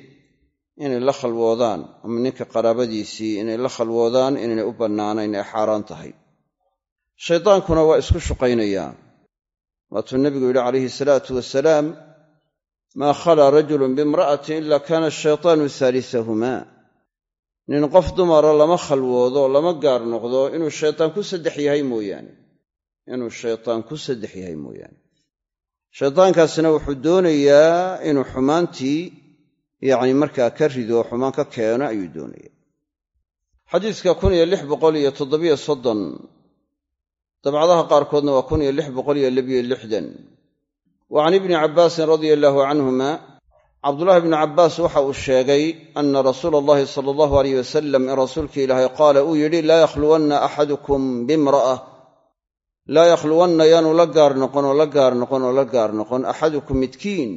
inay la khalwoodaan ama ninka qaraabadiisii inay la khalwoodaan inaynay u bannaanayn ay xaaraan tahay. Shaydaankuna waa isku shuqaynayaa waatuu nebigu yidhi calayhi salaatu wasalaam maa khalaa rajulun biimra'atin ila kaana ashaytaanu haalisahumaa nin qof dumara lama khalwoodo lama gaar noqdo inuu shaytaan ku saddex yahay mooyaane. Inuu shaytaan ku saddex yahay mooyaane. Shaydaankaasina wuxuu doonayaa inuu xumaantii yacni markaa ka rido xumaan ka keeno ayuu doonaya xadiiska kun iyo lix boqol iyo toddobiyo soddon dabcadaha qaarkoodna waa kun iyo lix boqol iyo labiyo lixdan. Wa can ibni cabbaasin radia allaahu cabdullaahi bnu cabbaas waxa uu sheegay ana rasuula allahi sala allahu aleyh wasalam in rasuulka ilaahay qaala uu yidhi laa yakhluwanna axadukum bimra'a. Laa yakhluwanna yaanu la gaar noqon oo la gaar noqon oo la gaar noqon. Axadukum midkiin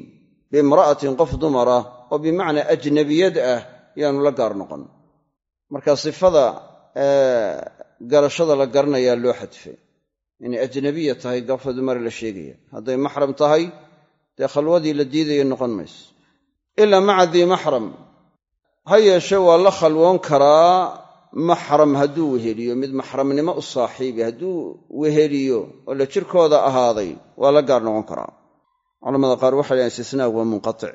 biimra'atin qof dumara oo bimacnaa ajnabiyad ah yaanu la gaar noqon. Marka sifada garashada la garanayaa loo xadfay. Inay ajnabiya tahay gabfa dumara la sheegaya. Hadday maxram tahay dee khalwadii la diidaya noqon mayso ilaa maca dii maxram. Ha yeeshe waa la khalwoon karaa maxram hadduu weheliyo. Mid maxramnimo u saaxiibi hadduu weheliyo oo la jirkooda ahaaday waa la gaar noqon karaa. Culamada qaar waxay dhahen istisnaagu waa munqatic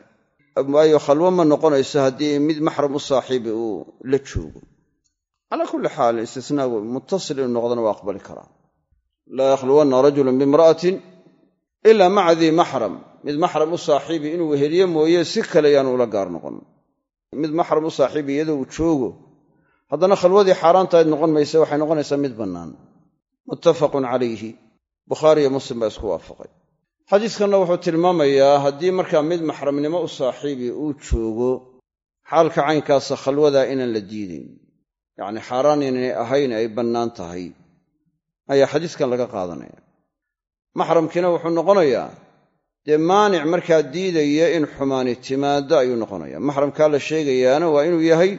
waayo khalwo ma noqonayso haddii mid maxram u saaxiibi uu la joogo. Calaa kulli xaal istisnaagu muttasil inuu noqdana waa aqbali karaa. Laa yakhluwanna rajulun biimra'atin ilaa maca dii maxram mid maxram u saaxiibi inuu weheliyo mooye si kale yaanu ula gaar noqon. Mid maxram u saaxiibi iyadoo uu joogo. Haddana khalwadii xaaraantahayd noqon mayse waxay noqonaysaa mid bannaan. Muttafaqun calayhi. Bukhaariyo muslim baa isku waafaqay. Xadiiskanna wuxuu tilmaamayaa haddii markaa mid maxramnimo u saaxiibi uu joogo xaalka caynkaasa khalwadaa inaan la diidayn yacni xaaraan inay ahayn ay bannaan tahay. Ayaa xadiiskan laga qaadanaya. Maxramkiina wuxuu noqonayaa dee maanic markaa diidaya in xumaani timaaddo ayuu noqonaya maxramkaa la sheegayaana waa inuu yahay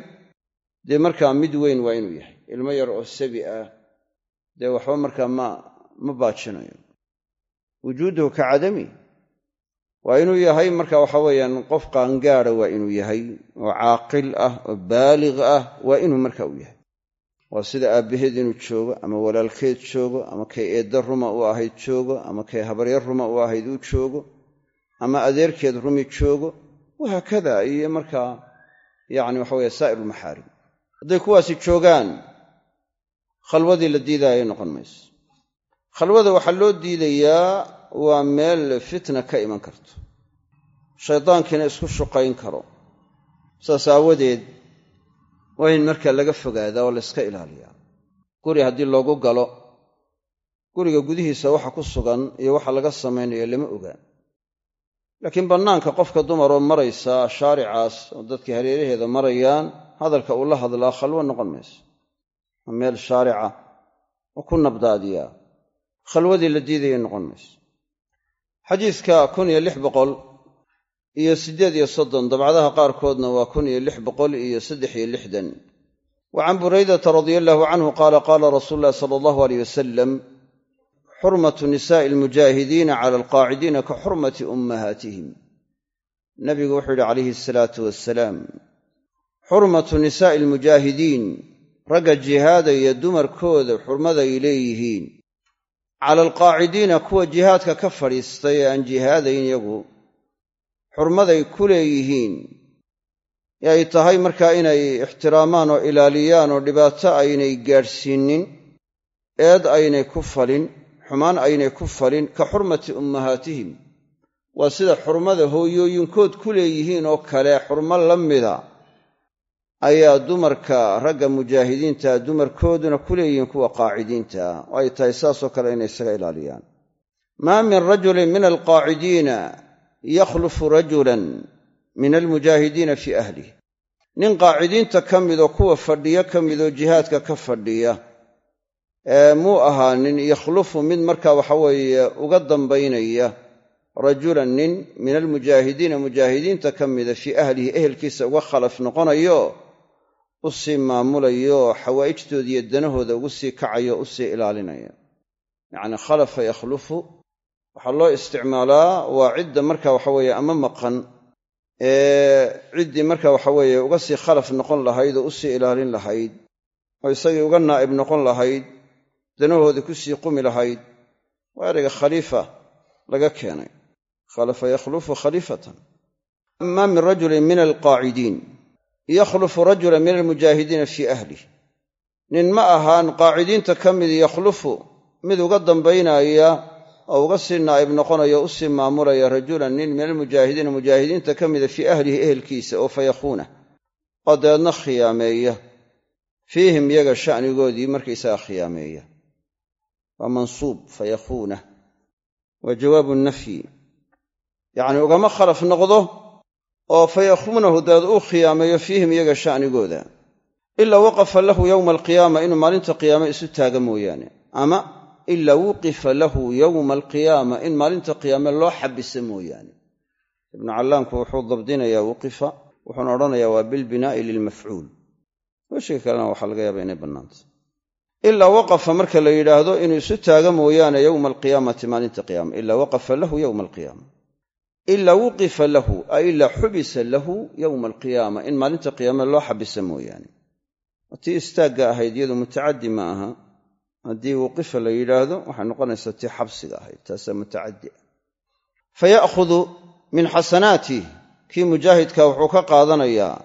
dee markaa mid weyn waa inuu yahay. Ilmo yar oo sabi ah dee waxba markaa ma ma baajinayo. Wujuuduhu ka cadami. Waa inuu yahay marka waxa weeyaan qof qaangaada waa inuu yahay oo caaqil ah oo baalig ah waa inuu marka u yahay. Waa sida aabbaheed inuu joogo ama walaalkeed joogo ama kay eedda ruma u ahayd joogo ama kay habaryar ruma u ahayd uu joogo ama adeerkeed rumi joogo wahaakada iyo markaa yacni waxa weye saa'ir ulmaxaarim hadday kuwaasi joogaan khalwadii la diidaayay noqon mayso. Khalwada waxaa loo diidayaa waa meel fitna ka iman karto. Shaydaankiina isku shuqayn karo. Saas aawadeed waa in markaa laga fogaadaa oo layska ilaaliyaa. Guri haddii loogu galo guriga gudihiisa waxa ku sugan iyo waxa laga samaynayo lama ogaan laakiin bannaanka qofka dumaroo maraysa shaaricaas oo dadkii hareeraheeda marayaan hadalka uu la hadlaa khalwo noqon mayso. Waa meel shaarica oo ku nabdaadiyaa khalwadii la diidaya noqon mayso. Xadiiska kun iyo lix boqol iyo siddeed iyo soddon dabcadaha qaarkoodna waa kun iyo lix boqol iyo saddex iyo lixdan. Wa can buraydata radia allahu canhu qaala qaala rasuulu llahi sala allahu aleyh wasalam xurmatu nisaa'i almujaahidiina cala alqaacidiina ka xurmati ummahaatihim nabigu wuxuu yidhi calayhi asalaatu wasalaam xurmatu nisaa'i almujaahidiin ragga jihaadaya dumarkooda xurmaday leeyihiin cala alqaacidiina kuwa jihaadka ka fadhiistay ee aan jihaadayn yagu xurmaday ku leeyihiin ee ay tahay markaa inay ixtiraamaan oo ilaaliyaan oo dhibaato aynay gaadhsiinin eed aynay ku falin xumaan aynay ku falin ka xurmati ummahaatihim. Waa sida xurmada hooyooyinkood ku leeyihiin oo kale xurmo la mida. Ayaa dumarka ragga mujaahidiinta dumarkooduna ku leeyihiin kuwa qaacidiinta. Oo ay tahay saasoo kale inay isaga ilaaliyaan. Maa min rajulin min alqaacidiina yakhlufu rajulan min almujaahidiina fii ahlih nin qaacidiinta ka midoo kuwa fadhiya ka midoo jihaadka ka fadhiya muu ahaanin yakhlufu mid marka waxa weeye uga dambaynaya rajulan nin min almujaahidiina mujaahidiinta ka mida fii ahlihi ehelkiisa uga khalaf noqonayo u sii maamulayo xawaa'ijtooda iyo danahooda ugu sii kacayo u sii ilaalinaya. Yacni khalafa yakhlufu waxaa loo isticmaalaa waa cidda marka waxa weeye ama maqan ee ciddii marka waxa weeye uga sii khalaf noqon lahayd oo u sii ilaalin lahayd oo isagii uga naa'ib noqon lahayd danahoodii ku sii qumi lahayd waa erayga khaliifa laga keenay. Khalafa yakhlufu khaliifatan. Maa min rajulin min alqaacidiin. Yakhlufu rajulan min almujaahidiina fii ahlih nin ma ahaan qaacidiinta ka mid yakhlufu mid uga dambaynaya oo uga sii naa'ib noqonaya u sii maamulaya rajulan nin min almujaahidiina mujaahidiinta ka mida fii ahlihi ehelkiisa oo fayakuuna oo dabeedna khiyaameeya. Fiihim yaga sha'nigoodii markaysaga khiyaameeya waa mansuub fayakuuna waa jawaabu nafyi. Yacni ugama khalaf noqdo oo fayakuunahu dabeed uu khiyaameeyo fiihim iyaga sha'nigooda. Ilaa waqafa lahu yowma alqiyaama inuu maalinta qiyaame isu taaga mooyaane. Ama ilaa wuqifa lahu yowma alqiyaama in maalinta qiyaame loo xabisa mooyaane. Ibnu callaamku wuxuu dabdinayaa wuqifa wuxuuna odhanayaa waa bilbinaa'i lilmafcuul. Weshiga kalena waxaa laga yaaba inay bannaanta ilaa waqafa marka la yidhaahdo inuu isu taaga mooyaane yowma alqiyaamati maalinta qiyaama ilaa waqafa lahu yowma alqiyaama ilaa wuqifa lahu ay ilaa xubisa lahu yowma alqiyaama in maalinta qiyaame loo xabisa mooyaane. Tii istaagga ahayd iyadu mutacaddi ma aha. Haddii wuqifa la yidhaahdo waxay noqonaysaa tii xabsiga ahayd taasaa mutacaddi. Ah fa ya'khudu min xasanaatih kii mujaahidka wuxuu ka qaadanayaa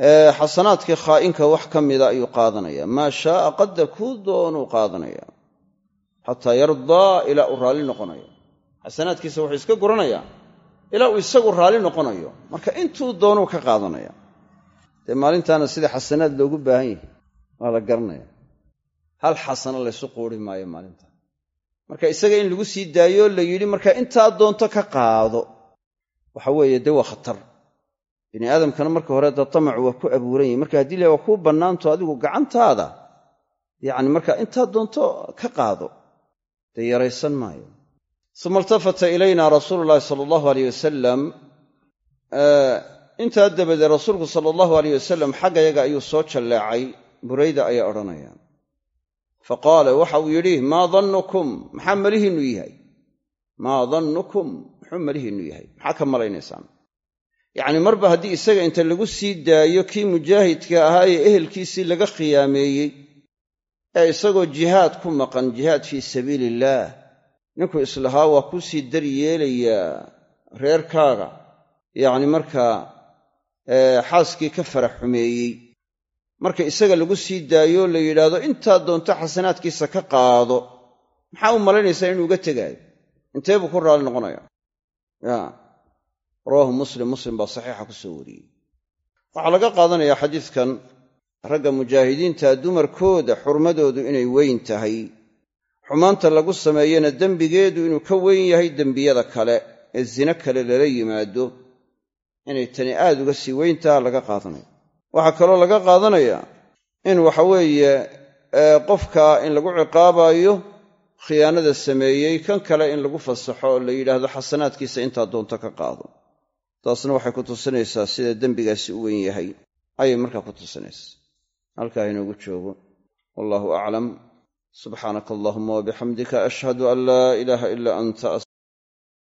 xasanaadkii khaa'inka wax ka mida ayuu qaadanaya maa shaaa qadar kuu doonuu qaadanaya xataa yardaa ilaa uu raalli noqonayo. Xasanaadkiisa wuxuu iska guranayaa ilaa uu isagu raalli noqonayo. Marka intuu doonuu ka qaadanaya dee maalintaana sida xasanaad loogu baahan yahay waa la garanaya hal xasano laysu quuri maayo maalinta. Marka isaga in lagu sii daayo la yidhi marka intaa doonto ka qaado. Waxa weeye dee waa khatar bini aadamkana marka hore dee tamacu waa ku abuuran yahi marka haddii la waa kuu bannaanto adigu gacantaada yacni marka intaa doonto ka qaado dee yaraysan maayo. Uma iltafata ilayna rasuulu llaahi sala allahu aleyh wasalam intaa dabadeed rasuulku sala allahu aleyh wasalam xaggayaga ayuu soo jalleecay burayda ayaa odhanaya. Fa qaala waxa uu yidhi maa dannukum? Maxaa malihiinnu yahay? Maa dannukum? Muxuu malihiinnu yahay? Maxaa ka malaynaysaan yacni marba haddii isaga inta lagu sii daayo kii mujaahidka ahaa ee ehelkiisii laga khiyaameeyey ee isagoo jihaad ku maqan jihaad fii sabiili illaah ninkuu islahaa waa kuu sii dar yeelayaa reerkaaga. Yacni markaa xaaskii ka farax xumeeyey. Marka isaga lagu sii daayo la yidhaahdo intaa doonto xasanaadkiisa ka qaado. Maxaa u malaynaysaa inuu uga tegaayo? Intee buu ku raalli noqonaya. Ya rawaahu muslim muslim baa saxiixa ku soo wariyey. Waxaa laga qaadanayaa xadiidkan ragga mujaahidiinta dumarkooda xurmadoodu inay weyn tahay. Xumaanta lagu sameeyana dembigeedu inuu ka weyn yahay dembiyada kale ee zine kale lala yimaado. Inay tani aad uga sii weyntaha laga qaadanaya. Waxaa kaloo laga qaadanayaa in waxaweeye qofka in lagu ciqaabaayo khiyaanada sameeyey kan kale in lagu fasaxo oo la yidhaahdo xasanaadkiisa intaa doonto ka qaado taasna waxay ku tusinaysaa sida dembigaasi u weyn yahay. Ayay markaa ku tusinaysaa. Halkaa inoogu joogo. Wallahu aclam subxaanaka allahuma wabixamdika ashhadu an laa ilaaha ilaa anta